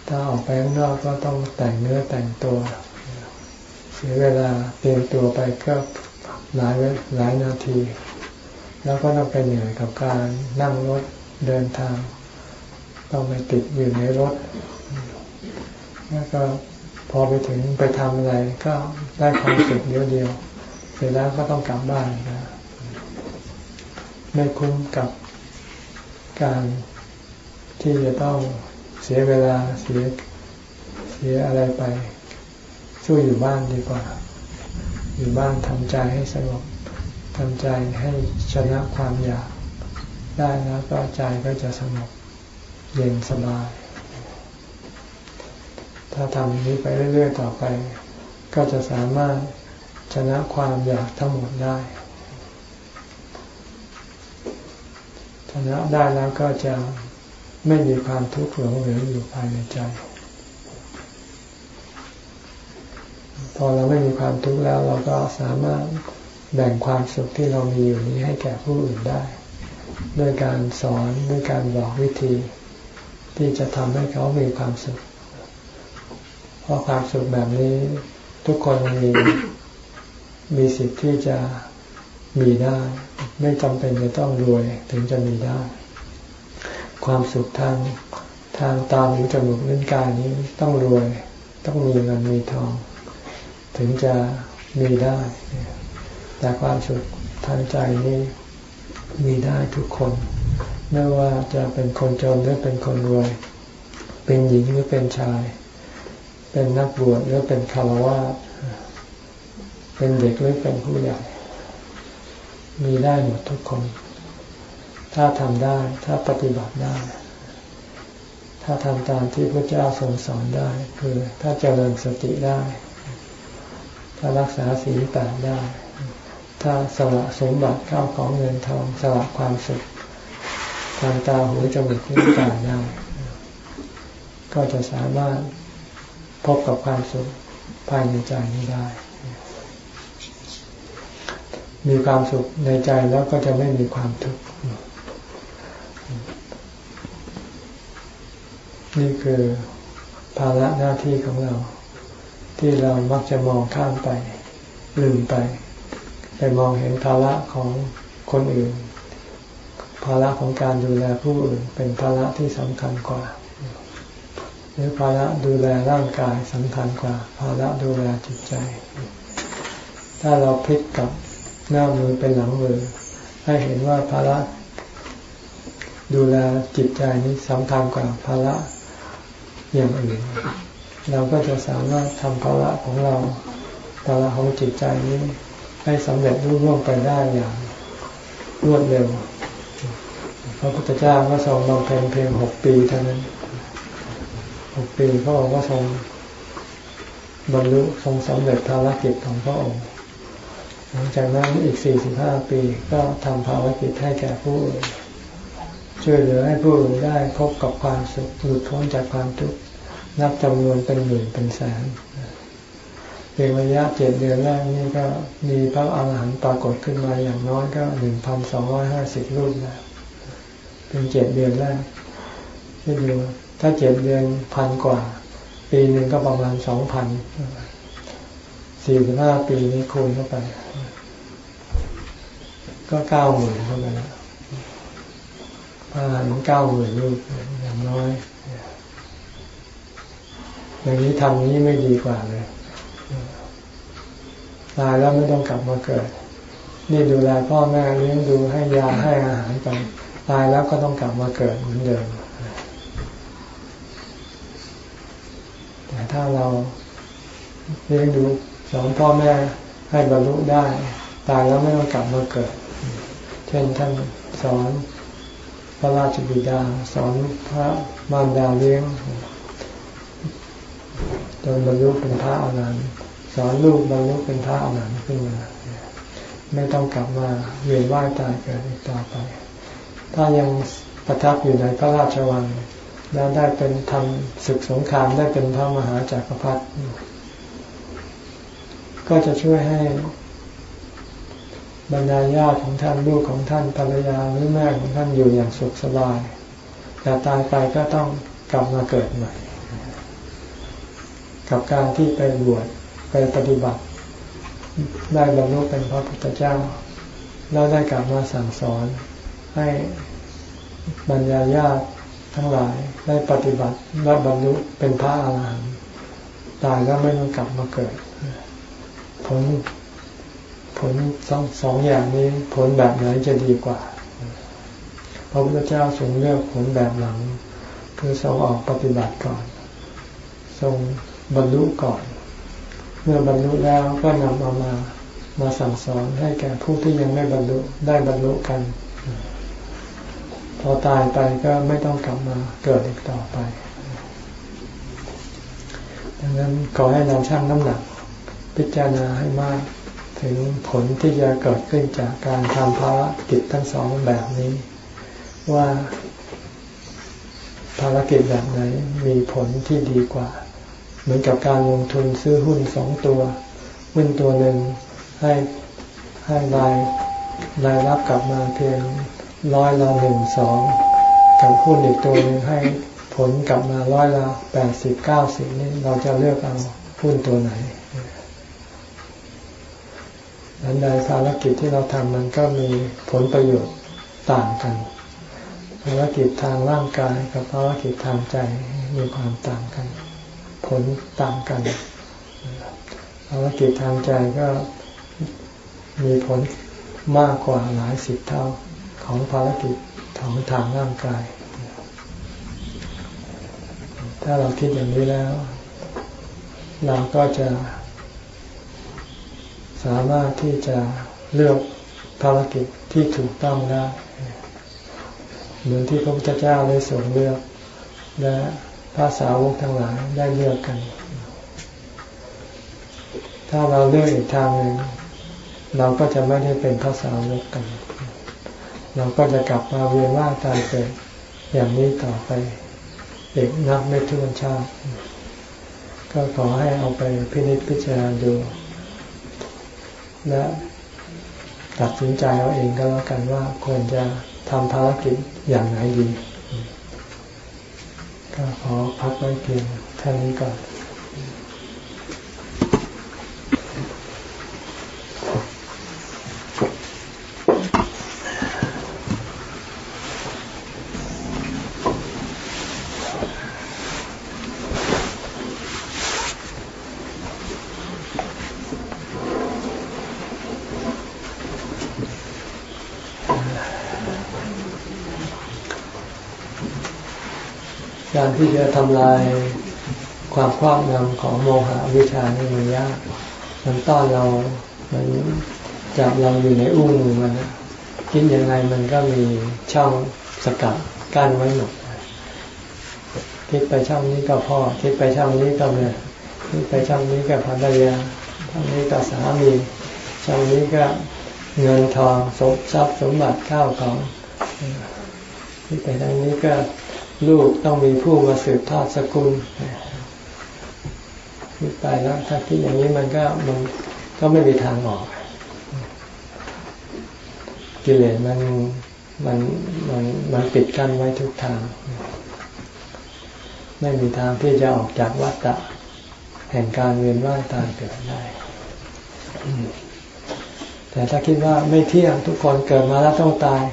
ถ้าออกไปข้างนอกก็ต้องแต่งเนื้อแต่งตัวเสียเวลาเตรียมตัวไปก็หลายหลายนาที แล้วก็ต้องไปเหนื่อยกับการนั่งรถเดินทาง ต้องไปติดอยู่ในรถ แล้วก็พอไปถึงไปทำอะไรก็ได้ความสุขเดียวเดียว เสร็จแล้วก็ต้องกลับบ้านนะ ไม่คุ้มกับการที่จะต้องเสียเวลาเสียเสียอะไรไป สู้อยู่บ้านดีกว่า อยู่บ้านทำใจให้สงบทำใจให้ชนะความอยากได้แล้วก็ใจก็จะสงบเย็นสบาย ถ้าทำนี้ไปเรื่อย ๆ ต่อไป ก็จะสามารถชนะความอยากทั้งหมดได้ นะได้แล้วก็จะไม่มีความทุกข์หลงเหลืออยู่ภายในใจ พอเราไม่มีความทุกข์แล้ว เราก็สามารถแบ่งความสุขที่เรามีอยู่นี้ให้แก่ผู้อื่นได้ ด้วยการสอนด้วยการบอกวิธี ที่จะทำให้เขามีความสุข เพราะความสุขแบบนี้ทุกคนมีมีสิทธิ์ที่จะมีได้ ไม่จำเป็นจะต้องรวยถึงจะมีได้ ความสุขทางทางตาหูจมูกลิ้นกายนี้ต้องรวย ต้องมีเงินมีทอง ถึงจะมีได้ แต่ความสุขทางใจนี้มีได้ทุกคน ไม่ว่าจะเป็นคนจนหรือเป็นคนรวย เป็นหญิงหรือเป็นชาย เป็นนักบวชหรือเป็นคารวะเป็นเด็กหรือเป็นผู้ใหญ่ มีได้หมดทุกคน ถ้าทำได้ ถ้าปฏิบัติได้ ถ้าทำตามที่พระเจ้าทรงสอนได้ คือถ้าเจริญสติได้ ถ้ารักษาศีลแปดได้ ถ้าสละสมบัติเข้าของเงินทองสละความสุขทางตาหูจมูกลิ้นกายได้ ก็จะสามารถพบกับความสุขภายในใจนี้ได้ มีความสุขในใจแล้วก็จะไม่มีความทุกข์นี่คือภาระหน้าที่ของเรา ที่เรามักจะมองข้ามไป ลืมไป ไปมองเห็นภาระของคนอื่น ภาระของการดูแลผู้อื่นเป็นภาระที่สำคัญกว่า หรือภาระดูแลร่างกายสำคัญกว่า ภาระดูแลจิตใจ ถ้าเราพลิกกับ หน้ามือเป็นหลังมือ ให้เห็นว่าภาระดูแลจิตใจนี้สำคัญกว่าภาระอย่างอื่น เราก็จะสามารถทำภาระของเราภาระของจิตใจนี้ ให้สำเร็จรุ่ร่วงไปได้อย่างรวดเร็วพระพุทธเจ้าก็ทรงบำเพ็ญเพียงหกปีเท่านั้นหกปีพระองค์ก็ทรงบรรลุทรงสำเร็จภารกิจของพระองค์ หลังจากนั้นอีกสี่สิบห้าปีก็ทำภารกิจให้แก่ผู้อื่นช่วยเหลือให้ผู้อื่นได้พบกับความสุขหลุดพ้นจากความทุกข์นับจำนวนเป็นหมื่นเป็นแสนพียงระยะเจ็ดเดือนแรกนี่ก็มีพระอาหารหันต์ปรากฏขึ้นมาอย่างน้อยก็หนึ่งพันสองร้อยห้าสิบรูปนะเป็นเจ็ดเดือนแรกที่ดูถ้าเจ็ดเดือนพันกว่า ปีหนึ่งก็ประมาณสองพันสี่สิบห้าปีนี้คูณเข้าไป ก็เก้าหมื่นเข้าไปแล้วพระอาหารหันต์เก้าหมื่นรูปอย่างน้อยอย่างนี้ทำนี้ไม่ดีกว่าเลยตายแล้วไม่ต้องกลับมาเกิด นี่ดูแลพ่อแม่เลี้ยงดูให้ยาให้อาหารไปตายแล้วก็ต้องกลับมาเกิดเหมือนเดิม แต่ถ้าเราเลี้ยงดูสอนพ่อแม่ให้บรรลุได้ ตายแล้วไม่ต้องกลับมาเกิด เช่นท่านสอนพระราชบิดา สอนพระมารดาเลี้ยงจนบรรลุเป็นพระอรหันต์สอนลูกบรรลุเป็นพระอรหันต์ขึ้นมาไม่ต้องกลับมาเวียนว่ายตายเกิดอีกต่อไป ถ้ายังประทับอยู่ในพระราชวังแล้วได้เป็นทำศึกสงครามได้เป็นพระมหาจากักรพรรดิก็จะช่วยให้ บรรดาญาติของท่านลูกของท่านภรรยาหรือแม่ของท่านอยู่อย่างสุขสบายแต่ตายไปก็ต้องกลับมาเกิดใหม่ กับการที่ไปบวชไปปฏิบัติ ได้บรรลุเป็นพระพุทธเจ้า แล้วได้กลับมาสั่งสอนให้บรรดาญาติทั้งหลายได้ปฏิบัติและบรรลุเป็นพระอาหารหันต์ตายแล้วไม่ต้องกลับมาเกิดผล ผลสองสองอย่างนี้ผลแบบไหนจะดีกว่าพระพุทธเจ้าทรงเลือกผลแบบหลัง คือทรงออกปฏิบัติก่อน ทรงบรรลุก่อน เมื่อบรรลุแล้วก็นำเอามามาสั่งสอนให้แก่ผู้ที่ยังไม่บรรลุได้บรรลุกัน พอตายไปก็ไม่ต้องกลับมาเกิดอีกต่อไปดังนั้นขอให้เราชั่งน้ำหนัก พิจารณาให้มาก ถึงผลที่จะเกิดขึ้นจากการทำภารกิจทั้งสองแบบนี้ ว่าภารกิจแบบไหนมีผลที่ดีกว่า เหมือนกับการลงทุนซื้อหุ้นสองตัว หุ้นตัวหนึ่งให้ให้รายรายรับกลับมาเพียงร้อยละหนึ่งสองกับหุ้นอีกตัวหนึ่งให้ผลกลับมาร้อยละแปดสิบเก้าสิบนี่เราจะเลือกเอาหุ้นตัวไหน อันใดภารกิจที่เราทำมันก็มีผลประโยชน์ต่างกัน ภารกิจทางร่างกายกับภารกิจทางใจมีความต่างกัน ผลต่างกัน ภารกิจทางใจก็มีผลมากกว่าหลายสิบเท่าของภารกิจของทางร่างกาย ถ้าเราคิดอย่างนี้แล้ว เราก็จะ สามารถที่จะเลือกภารกิจที่ถูกต้องได้เหมือนที่พระพุทธเจ้าได้ทรงเลือก และพระสาวกทั้งหลายได้เลือกกัน ถ้าเราเลือกอีกทางหนึ่งเราก็จะไม่ได้เป็นพระสาวกกัน เราก็จะกลับมาเวียนว่าตายเกิดอย่างนี้ต่อไปอีกนับไม่ถ้วนชาติ ก็ขอให้เอาไปพินิจพิจารณาดู และตัดสินใจเอาเองก็แล้วกันว่าควรจะทำภารกิจอย่างไหนดี ก็ขอพักไว้เพียงเท่านี้ก่อน การที่จะทำลายความครอบงำของโมหะวิชานี่มันยาก มันต้อนเรา มันจับเราอยู่ในอุ้งมือมันคิดยังไงมันก็มีช่องสกัดกั้นไว้หมดคิดไปช่องนี้ก็พ่อ คิดไปช่องนี้ก็แม่คิดไปช่องนี้ก็ภรรยาช่องนี้ก็สามีช่องนี้ก็เงินทองสมทรัพย์สมบัติข้าวของคิดไปทางนี้ก็ ลูกต้องมีผู้มาสืบทอดสกุลคิดไปแล้วถ้าคิดอย่างนี้มันก็มันก็ไม่มีทางออก กิเลสมันมันมันมันปิดกั้นไว้ทุกทาง ไม่มีทางที่จะออกจากวัฏฏะแห่งการเวียนว่ายตายเกิดได้ แต่ถ้าคิดว่าไม่เที่ยงทุกคนเกิดมาแล้วต้องตาย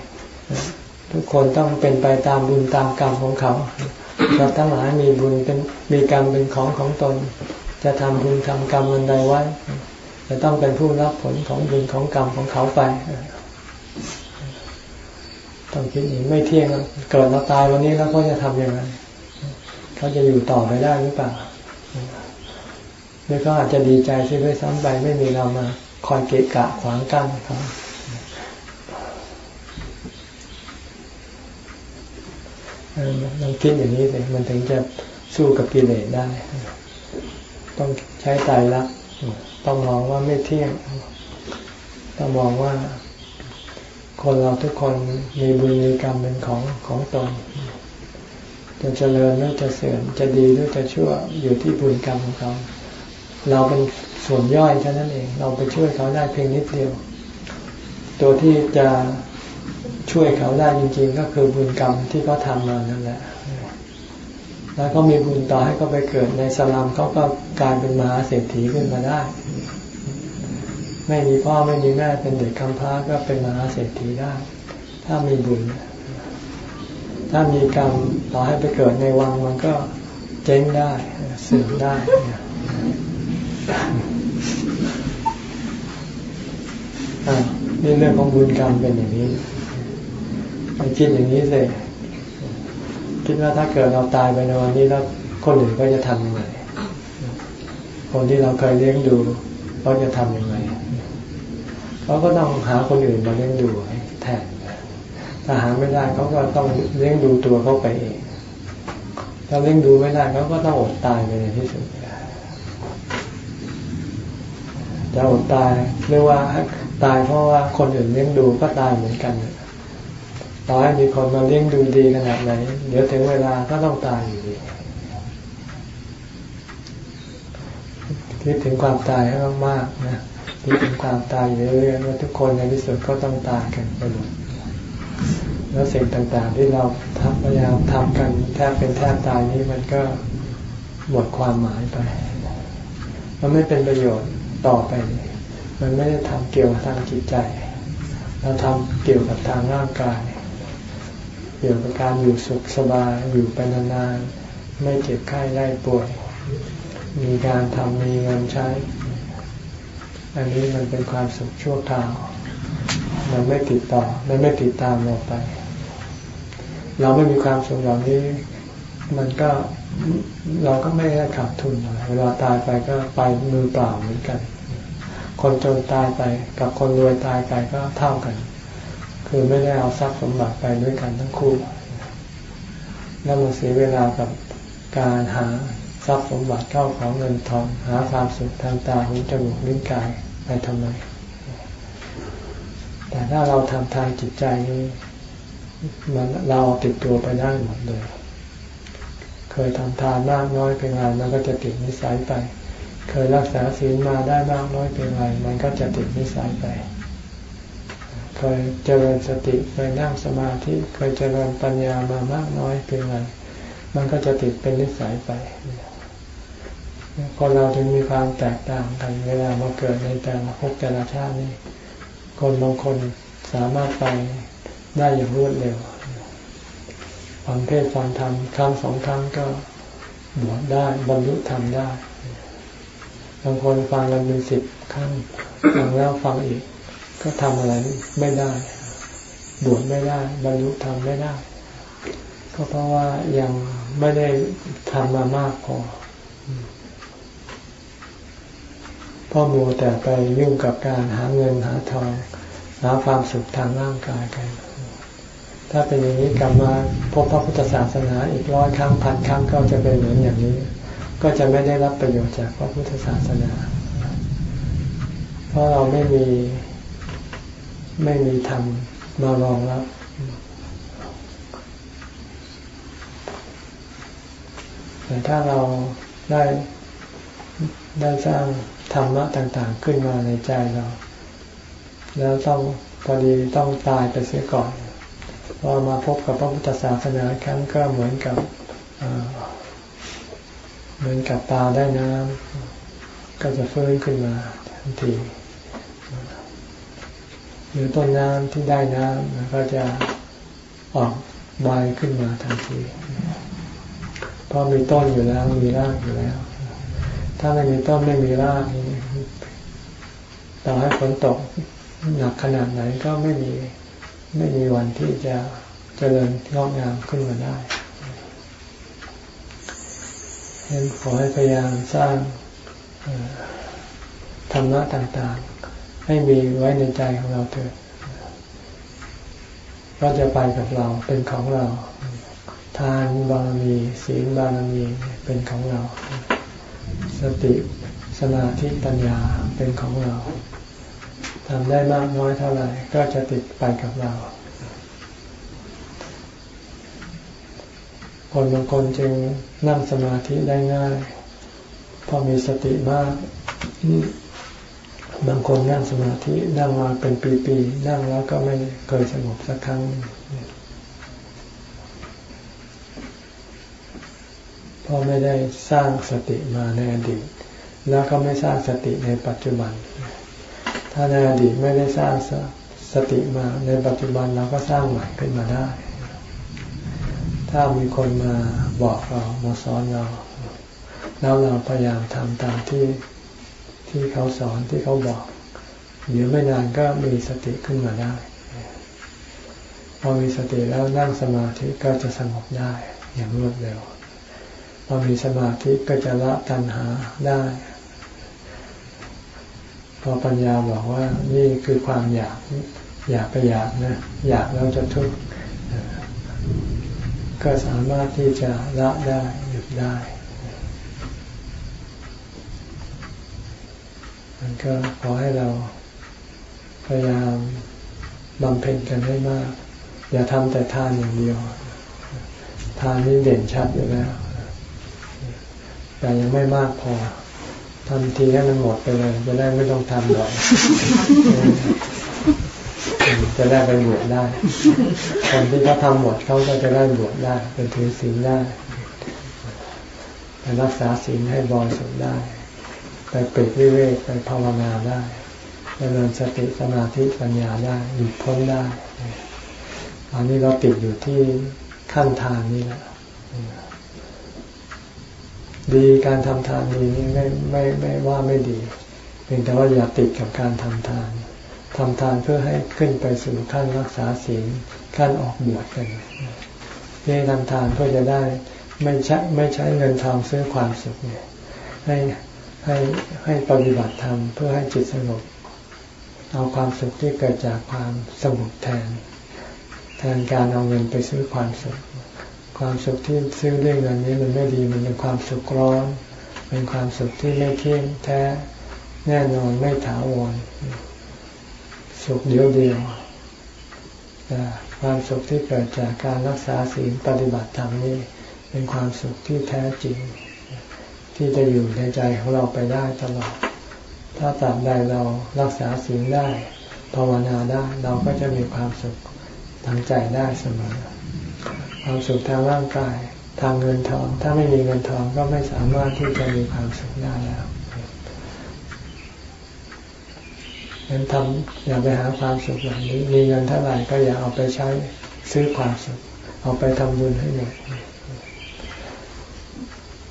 ทุกคนต้องเป็นไปตามบุญตามกรรมของเขาเราทั้งหลายมีบุญเป็นมีกรรมเป็นของของตน จะทำบุญทำกรรมอันใดไว้ จะต้องเป็นผู้รับผลของบุญของกรรมของเขาไปต้องคิดอย่างไม่เที่ยงเกิดเราตายวันนี้แล้วเขาจะทำยังไงเขาจะอยู่ต่อไปได้หรือเปล่าหรือเขาอาจจะดีใจใช่ด้วยซ้ำไปไม่มีเรามาคอยเกะกะขวางกั้นเขา ต้องคิดอย่างนี้เลยมันถึงจะสู้กับกิเลสได้ ต้องใช้ใจรักต้องมองว่าไม่เที่ยง ต้องมองว่าคนเราทุกคนมีบุญมีกรรมเป็นของของตนจะเจริญหรือจะเสื่อมจะดีหรือจะชั่วอยู่ที่บุญกรรมของเขา เราเป็นส่วนย่อยแค่นั้นเอง เราไปช่วยเขาได้เพียงนิดเดียว ตัวที่จะ ช่วยเขาได้จริงๆ ก็คือบุญกรรมที่เขาทำมานั่นแหละ แล้วเขามีบุญต่อให้เขาไปเกิดในสลัมเขาก็กลายเป็นมหาเศรษฐีขึ้นมาได้ ไม่มีพ่อไม่มีแม่เป็นเด็กกำพร้าก็เป็นมหาเศรษฐีได้ ถ้ามีบุญ ถ้ามีกรรมต่อให้ไปเกิดในวังมันก็เจ๊งได้เสื่อมได้นี่เรื่องของบุญกรรมเป็นอย่างนี้ ไปคิดอย่างนี้เลยคิดว่าถ้าเกิดเราตายไปในวันนี้แล้วคนอื่นก็จะทำยังไงคนที่เราเคยเลี้ยงดูเขาจะทำยังไงเขาก็ต้องหาคนอื่นมาเลี้ยงดูแทนถ้าหาไม่ได้เขาก็ต้องเลี้ยงดูตัวเขาไปเอง ถ้าเลี้ยงดูไม่ได้เขาก็ต้องอดตายไปในที่สุดจะอดตายหรือว่าตายเพราะว่าคนอื่นเลี้ยงดูก็ตายเหมือนกัน ต่อให้มีคนมาเลี้ยงดูดีขนาดไหน เดี๋ยวถึงเวลาก็ต้องตายอยู่ดีคิดถึงความตายให้มากๆนะคิดถึงความตายเยอะๆว่าทุกคนในที่สุดก็ต้องตายกันไปหมดแล้วสิ่งต่างๆ ที่เราทำพยายามทำกันแทบเป็นแทบตายนี้มันก็หมดความหมายไป มันไม่เป็นประโยชน์ต่อไป มันไม่ได้ทำเกี่ยวกับทางจิตใจ เราทำเกี่ยวกับทางร่างกาย กี่ยวกับการอยู่สุขสบายอยู่ไปนานๆไม่เจ็บไข้ได้ป่วย มีการทำมีเงินใช้ อันนี้มันเป็นความสุขชั่วคราว มันไม่ติดต่อมันไม่ติดตามเราไป เราไม่มีความสุขเหล่านี้ มันก็เราก็ไม่ได้ขาดทุนอะไรเวลาตายไปก็ไปมือเปล่าเหมือนกัน คนจนตายไปกับคนรวยตายไปก็เท่ากัน คือไม่ได้เอาทรัพย์สมบัติไปด้วยกันทั้งคู่ แล้วมันเสียเวลากับการหาทรัพย์สมบัติเข้าของเงินทองหาความสุขทางตาหูจมูกลิ้นกายไปทำไม แต่ถ้าเราทำทางจิตใจนี้มันเราติดตัวไปได้หมดเลย เคยทำทานมากน้อยเป็นไรมันก็จะติดนิสัยไป เคยรักษาศีลมาได้มากน้อยเพียงไรมันก็จะติดนิสัยไป ยเจริญสติเคยนั่งสมาธิเคยเจริญปัญญามามากน้อยเพียงไรมันก็จะติดเป็นนิสัยไปคนเราจึงมีความแตกต่างกัน เวลามาเกิดในแต่ละภพแต่ละชาตินี้คนบางคนสามารถไปได้อย่างรวดเร็วฟังเทศฟังธรรมครั้งสองครั้งก็บวชได้บรรลุธรรมได้บางคนฟังกันเป็นสิบครั้งฟังแล้วฟังอีก ก็ทำอะไรไม่ได้ บวชไม่ได้บรรลุธรรมไม่ได้ ก็เพราะว่ายังไม่ได้ทำมามากพอพ่อมัวแต่ไปยุ่งกับการหาเงินหาทอง หาความสุขทางร่างกายกันถ้าเป็นอย่างนี้กลับมาพบพระพุทธศาสนาอีกร้อยครั้งพันครั้งก็จะเป็นเหมือนอย่างนี้ ก็จะไม่ได้รับประโยชน์จากพระพุทธศาสนา เพราะเราไม่มี ไม่มีธรรมมารองรับ แต่ถ้าเราได้ได้สร้างธรรมะต่าง ๆ ขึ้นมาในใจเรา แล้วต้องพอดีต้องตายไปเสียก่อนพอมาพบกับพระพุทธศาสนาครั้งก็เหมือนกับเหมือนกับปลาได้น้ำก็จะเฟื้นขึ้นมาทันที หรือต้นน้ำที่ได้น้ำก็จะออกใบขึ้นมาทันทีเพราะมีต้นอยู่แล้วมีรากอยู่แล้ว ถ้าไม่มีต้นไม่มีรากต่อให้ฝนตกหนักขนาดไหนก็ไม่มีไม่มีวันที่จะเจริญงอกงามขึ้นมาได้ฉะนั้นขอให้พยายามสร้างธรรมะต่างๆ ให้มีไว้ในใจของเราเถิดก็จะไปกับเราเป็นของเรา ทานบารมีศีลบารมีเป็นของเรา สติสมาธิปัญญาเป็นของเราทำได้มากน้อยเท่าไหร่ ก็จะติดไปกับเรา คนบางคนจึงนั่งสมาธิได้ง่าย พอมีสติมาก บางคนนั่งสมาธินั่งมาเป็นปีๆนั่งแล้วก็ไม่เคยสงบสักครั้งเพราะไม่ได้สร้างสติมาในอดีต แล้วก็ไม่สร้างสติในปัจจุบัน ถ้าในอดีตไม่ได้สร้างสติมาในปัจจุบันเราก็สร้างใหม่ขึ้นมาได้ ถ้ามีคนมาบอกเรามาสอนเรา แล้วเราพยายามทำตามที่ ที่เขาสอนที่เขาบอก เดี๋ยวไม่นานก็มีสติขึ้นมาได้ พอมีสติแล้วนั่งสมาธิก็จะสงบได้อย่างรวดเร็ว พอมีสมาธิก็จะละตัณหาได้ พอปัญญาบอกว่านี่คือความอยากอยากไปอยากนะ อยากแล้วจะทุกข์ก็สามารถที่จะละได้หยุดได้ มันก็ขอให้เราพยายามบำเพ็ญกันให้มาก อย่าทำแต่ทานอย่างเดียว ทานนี้เด่นชัดอยู่แล้ว แต่ยังไม่มากพอทำทีให้มันหมดไปเลย จะได้ไม่ต้องทำบ่อยจะได้ไปบวชได้ คนที่เขาทำหมดเขาก็จะได้บวชได้ เป็นถือศีลได้ไปรักษาศีลให้บริสุทธิ์ได้ ไปเปิดวิเวกไปภาวนาได้ไปเริญสติสมาธิปัญญาได้หยุดพ้นได้อันนี้เราติดอยู่ที่ขั้นทางนี้แหละดีการทำทานดีนี่ไม่ไม่ไม่ว่าไม่ดีเพียงแต่ว่าอย่าติดกับการทำทานทำทานเพื่อให้ขึ้นไปสู่ขั้นรักษาศีลขั้นออกบวชกันนี่ทำทานเพื่อจะได้ไม่ใช้ไม่ใช้เงินทองซื้อความสุขเนี่ยให้ ให้ให้ปฏิบัติธรรมเพื่อให้จิตสงบ เอาความสุขที่เกิดจากความสงบแทน แทนการเอาเงินไปซื้อความสุข ความสุขที่ซื้อเรื่องเงินนี้มันไม่ดีมันเป็นความสุขร้อน เป็นความสุขที่ไม่เที่ยงแท้แน่นอนไม่ถาวรสุขเดียวเดียวแต่ความสุขที่เกิดจากการรักษาศีลปฏิบัติธรรมนี้ เป็นความสุขที่แท้จริง ที่จะอยู่ในใจของเราไปได้ตลอด ถ้าตาบใดเรารักษาศีลได้ภาวนาได้เราก็จะมีความสุขทางใจได้เสมอ ความสุขทางร่างกาย ทางเงินทอง ถ้าไม่มีเงินทองก็ไม่สามารถที่จะมีความสุขได้แล้วงั้นทำอย่าไปหาความสุขอย่างนี้ มีเงินเท่าไหร่ก็อย่าเอาไปใช้ซื้อความสุข เอาไปทำบุญให้หมด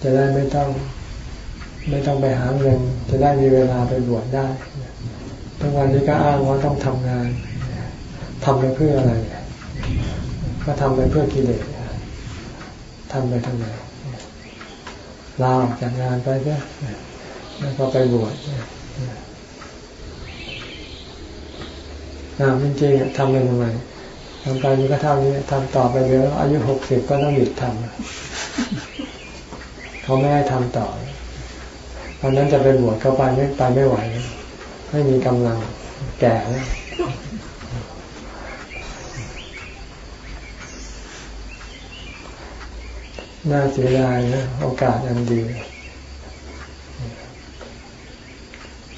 จะได้ไม่ต้อง ไม่ต้องไปหาเงิน จะได้มีเวลาไปบวชได้ทุกวันนี้ก็อ้างว่าต้องทำงานทำไปเพื่ออะไร ก็ทำไปเพื่อกิเลสทำไปทำไมลาออกจากงานไปเนีแล้วก็ไปบวชอ่าจริงๆทำไปทำไมทำไปมันก็เท่านี้ทำต่อไปเดี๋ยวอายุหกสิบก็ต้องหยุดทำเขาไม่ให้ทำต่อ ตอนนั้นจะไปบวชเขาไปไม่ไปไม่ไหว ไม่มีกำลังแก่แล้วน่าเสียดายนะโอกาสอันดี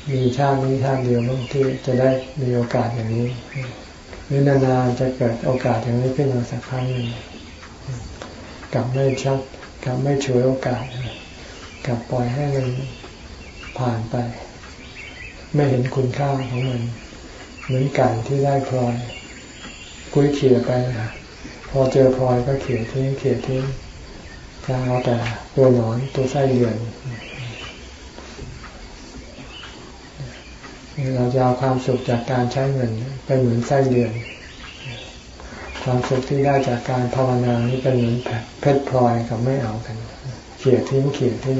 มีชาตินี้ชาติเดียวมั้งที่จะได้มีโอกาสอย่างนี้ หรือนานๆจะเกิดโอกาสอย่างนี้ขึ้นมาสักครั้งหนึ่งกลับไม่ชัดกลับไม่ช่วยโอกาสกลับปล่อยให้มัน ผ่านไป ไม่เห็นคุณค่าของมัน เหมือนไก่ที่ได้พลอยกุ้ยเขี่ยไปนะพอเจอพลอยก็เขี่ยทิ้งเขี่ยทิ้งจะเอาแต่ตัวหนอนตัวไส้เดือนเราจะเอาความสุขจากการใช้เงินเป็นเหมือนไส้เดือน ความสุขที่ได้จากการภาวนานี่เป็นเหมือนเพชรพลอยกับไม่เอากัน เขี่ยทิ้งเขี่ยทิ้ง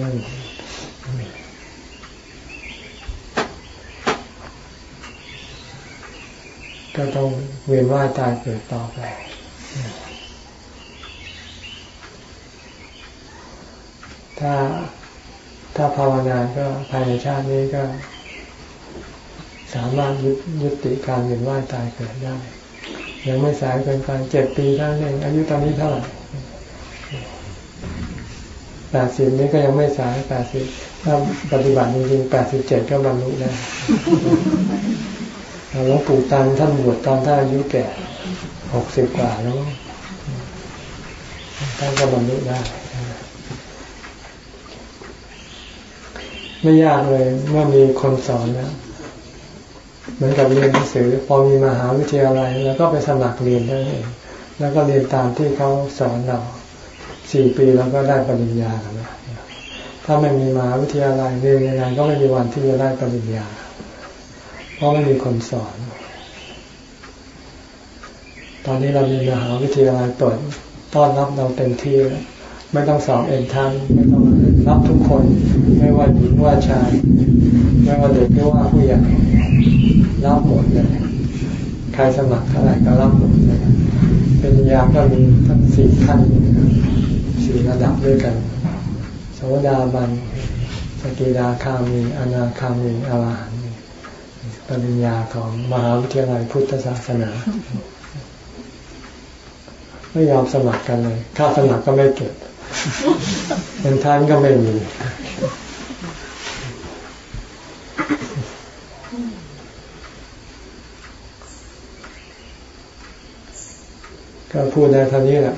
ก็ต้องเวียนว่ายตายเกิดต่อไป ถ้าถ้าภาวนาก็ภายในชาตินี้ก็ สามารถยุยุติการเวียนว่ายตายเกิดได้ ยังไม่สายเกินไปเจ็ดปีท่านเองอายุตอนนี้เท่าไหร่แปดสิบนี้ก็ยังไม่สายแปดสิบถ้าปฏิบัติจริงๆแปดสิบเจ็ดก็บรรลุได้ หลวงปู่ตันท่านบวชตอนท่านอายุแก่หกสิบกว่าแล้วท่านก็บรรลุได้ไม่ยากเลยเมื่อมีคนสอนแล้วเหมือนกับเรียนหนังสือ พอมีมหาวิทยาลัยแล้วก็ไปสมัครเรียนได้เองแล้วก็เรียนตามที่เขาสอนเราสี่ปีแล้วก็ได้ปริญญาแล้วถ้าไม่มีมหาวิทยาลัยเรียนยังไงก็ไม่มีวันที่จะได้ปริญญา ราะไม่มีคนสอน ตอนนี้เรามีมหาวิทยาลัยเปิดต้อนรับเราเต็มที่ไม่ต้องสอบเอ็นทันไม่ต้องรับทุกคน ไม่ว่าหญิงว่าชาย ไม่ว่าเด็กไม่ว่าผู้ใหญ่รับหมดเลยใครสมัครเท่าไหร่ก็รับหมดเลยเป็นยาก็มีทั้งสี่ขั้นสี่ระดับด้วยกันโสดาบันสกิดาคามีอนาคามีอรหัน ปริญญาของมหาวิทยาลัยพุทธศาสนา ไม่ยอมสมัครกันเลย ค่าสมัครก็ไม่เก็บเงินทานก็ไม่มี ก็พูดได้เท่านี้แหละ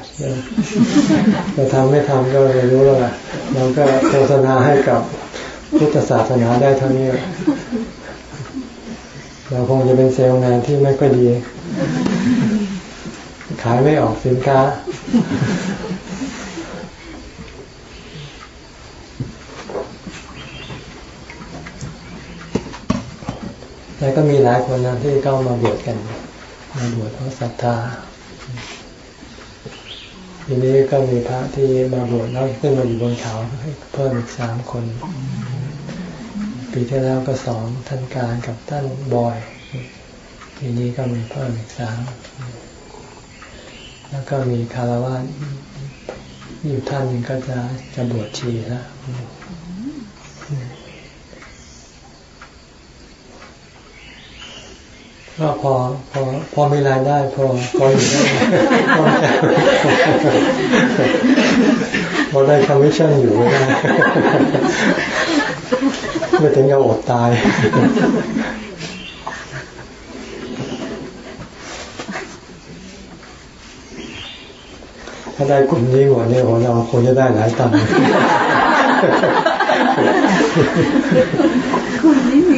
จะทำไม่ทำก็ไม่รู้แล้วล่ะเราก็โฆษณาให้กับพุทธศาสนาได้เท่านี้ เราคงจะเป็นเซลล์งานที่ไม่ค่อยดี ขายไม่ออกสินค้า แล้วก็มีหลายคนนะที่เข้ามาบวชกัน มาบวชเพราะศรัทธาทีนี้ก็มีพระที่มาบวชแล้วขึ้นมาอยู่บนเขาเพิ่มอีกสามคน ปีที่แล้วก็สองท่านการกับท่านบอยปีนี้ก็มีเพิ่มอีกสามแล้วก็มีฆราวาสอยู่ท่านนึงก็จะจะบวชชีแล้วก็พอพอพอมีรายได้พอพออยู่ได้พอได้คอมมิชชั่นอยู่ไม่ได้ ไม่ถึงกับอดตาย ถ้าได้กลุ่มนี้หมดเนี่ยเราคงจะได้หลายตังค์กลุ่มนี้มี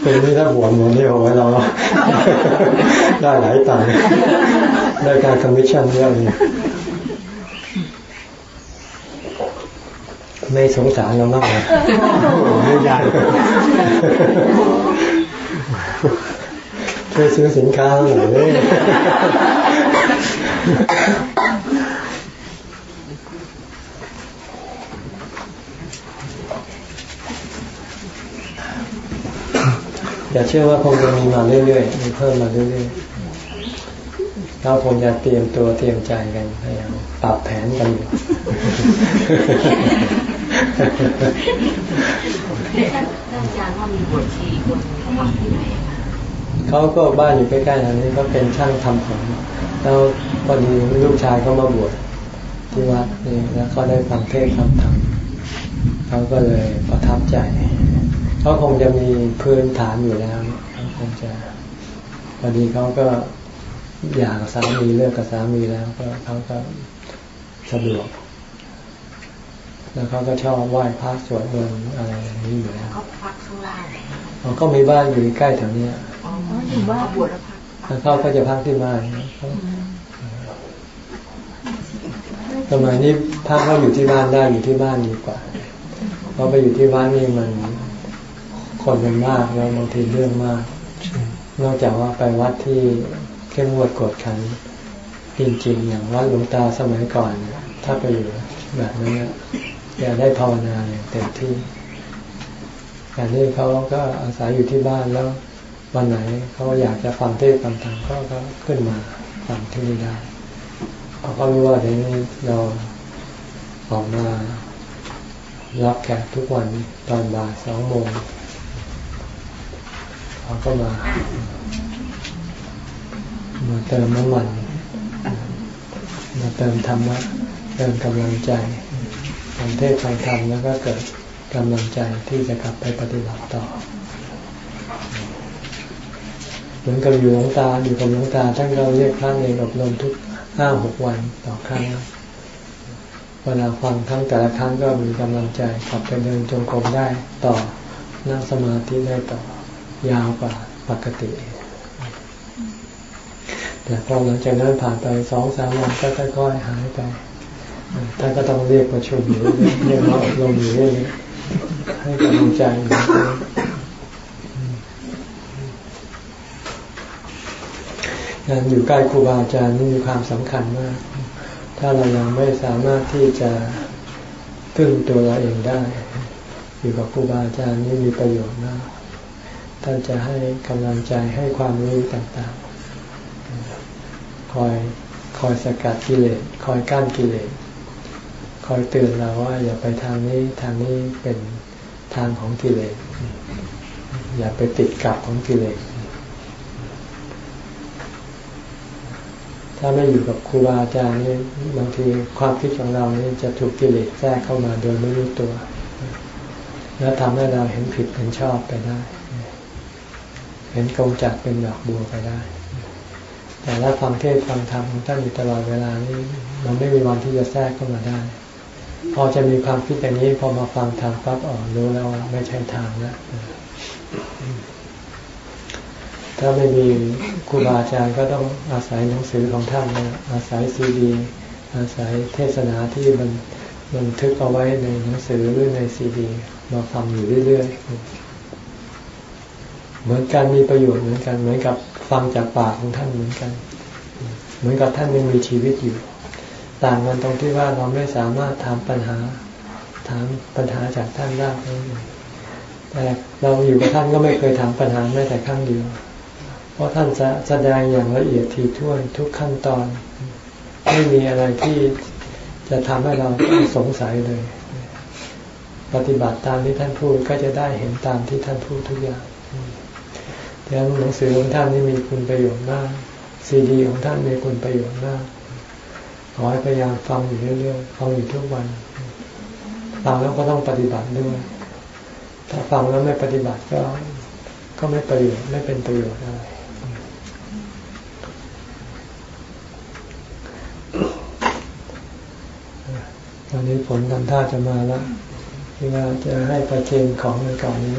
เป็นนี่ถ้าบวชหมือนนี่เอาไว้เราได้หลายตังค์ได้การคอมมิชชั่นเยอะเลย ไม่สงสารเรามากเลยไม่ยากช่วยซื้อสินค้าหน่อยเลยอย่าเชื่อว่าคงจะมีมาเรื่อยๆ มีเพิ่มมาเรื่อยๆ เราคงจะเตรียมตัวเตรียมใจกันพยายามปรับแผนกันอยู่ อาจารย์ว่ามีบทชีคนเขาทำที่ไหนเขาก็บ้านอยู่ใกล้ๆทางนี้เขาเป็นช่างทำผมแล้วพอดีลูกชายเขามาบวชที่วัดนี่แล้วเขาได้ฟังเทศคำธรรมเขาก็เลยประทับใจเขาคงจะมีพื้นฐานอยู่แล้วเขาคงจะพอดีเขาก็อยากสามีเลิกกับสามีแล้วก็เขาก็สะดวก แล้วเขาก็ชอบไหว้พระสวดมนต์อะไรอย่างนี้อยู่แล้วเขาพักข้างล่างเขาก็มีบ้านอยู่ใกล้แถวนี้อ๋ออยู่บ้านบวชแล้วเขาก็จะพักที่บ้านสมัยนี้พักเขาอยู่ที่บ้านได้อยู่ที่บ้านดีกว่าเพราะไปอยู่ที่บ้านนี่มันคนเป็นมากแล้วบางทีเรื่องมาก นอกจากว่าไปวัดที่เข้มงวดกดขันจริงๆอย่างวัดหลวงตาสมัยก่อน ถ้าไปอยู่แบบนั้น อยากได้ภาวนาเต็มที่อย่างนี้เขาก็อาศัยอยู่ที่บ้านแล้ว วันไหนเขาอยากจะฟังเทศฟังธรรมเขาก็ขึ้นมาฟังที่นี่ได้เขาก็รู้ว่าเดี๋ยวนี้เราออกมารับแขกทุกวันตอนบ่ายสองโมงเขเขาก็มามาเติมน้ำมันมาเติมธรรมะเติมกำลังใจ ฟังเทศฟังธรรมแล้วก็เกิดกำลังใจที่จะกลับไปปฏิบัติต่อเหมือนกับอยู่หลวงตาอยู่กับหลวงตาท่านเราเรียกพระเองอบรมทุกห้าหกวันต่อครั้งเวลาฟังครั้งแต่ละครั้งก็มีกำลังใจกลับไปเดินจงกรมได้ต่อนั่งสมาธิได้ต่อยาวกว่าปกติ แต่พอหลังจากนั้นผ่านไปสองสามวันก็ค่อยๆหายไป ท่านก็ต้องเรียกประชุมอยู่เรียกมาอบรมอยู่เรื่อยให้กำลังใจอยู่การอยู่ใกล้ครูบาอาจารย์นี่มีความสำคัญมาก ถ้าเรายังไม่สามารถที่จะพึ่งตัวเราเองได้ อยู่กับครูบาอาจารย์นี่มีประโยชน์มากท่านจะให้กำลังใจให้ความรู้ต่างๆ คอยคอยสกัดกิเลส คอยกั้นกิเลส คอยเตือนเราว่า อย่าไปทางนี้ทางนี้เป็นทางของกิเลสอย่าไปติดกับของกิเลสถ้าไม่อยู่กับครูบาอาจารย์นี่บางทีความคิดของเรานี่จะถูกกิเลสแทรกเข้ามาโดยไม่รู้ตัว แล้วทำให้เราเห็นผิดเห็นชอบไปได้ เห็นกงจักเป็นดอกบัวไปได้ แต่ถ้าฟังเทศฟังธรรมของท่านอยู่ตลอดเวลานี้มันไม่มีวันที่จะแทรกเข้ามาได้ พอจะมีความคิดอย่างนี้พอมาฟังธรรมปั๊บอ๋อรู้แล้วว่าไม่ใช่ทางแล้วถ้าไม่มีครูบาอาจารย์ก็ต้องอาศัยหนังสือของท่านอาศัยซีดีอาศัยเทศนาที่มันมันทึกเอาไว้ในหนังสือหรือในซีดีมาฟังอยู่เรื่อยๆ เหมือนการมีประโยชน์เหมือนกัน เหมือนกับฟังจากปากของท่านเหมือนกัน เหมือนกับท่านยังมีชีวิตอยู่ ต่างกันตรงที่ว่าเราไม่สามารถถามปัญหา ถามปัญหาจากท่านได้แต่เราอยู่กับท่านก็ไม่เคยถามปัญหาแม้แต่ครั้งเดียว เพราะท่านจะแสดงอย่างละเอียดถี่ถ้วนทุกขั้นตอน ไม่มีอะไรที่จะทำให้เราสงสัยเลย ปฏิบัติตามที่ท่านพูดก็จะได้เห็นตามที่ท่านพูดทุกอย่างดังนั้นหนังสือของท่านนี่มีคุณประโยชน์มาก ซีดีของท่านมีคุณประโยชน์มาก ขอให้พยายามฟังอยู่เรื่อยๆฟังอยู่ทุกวันฟังแล้วก็ต้องปฏิบัติด้วย ถ้าฟังแล้วไม่ปฏิบัติก็ก็ไม่ประโยชน์ไม่เป็นประโยชน์อะไรตอนนี้ผลทำท่าจะมาแล้วที่ว่าจะให้ประเคนของในก่อนนี้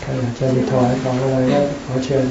ใครอยากจะมีถอยของอะไรก็ขอเชิญ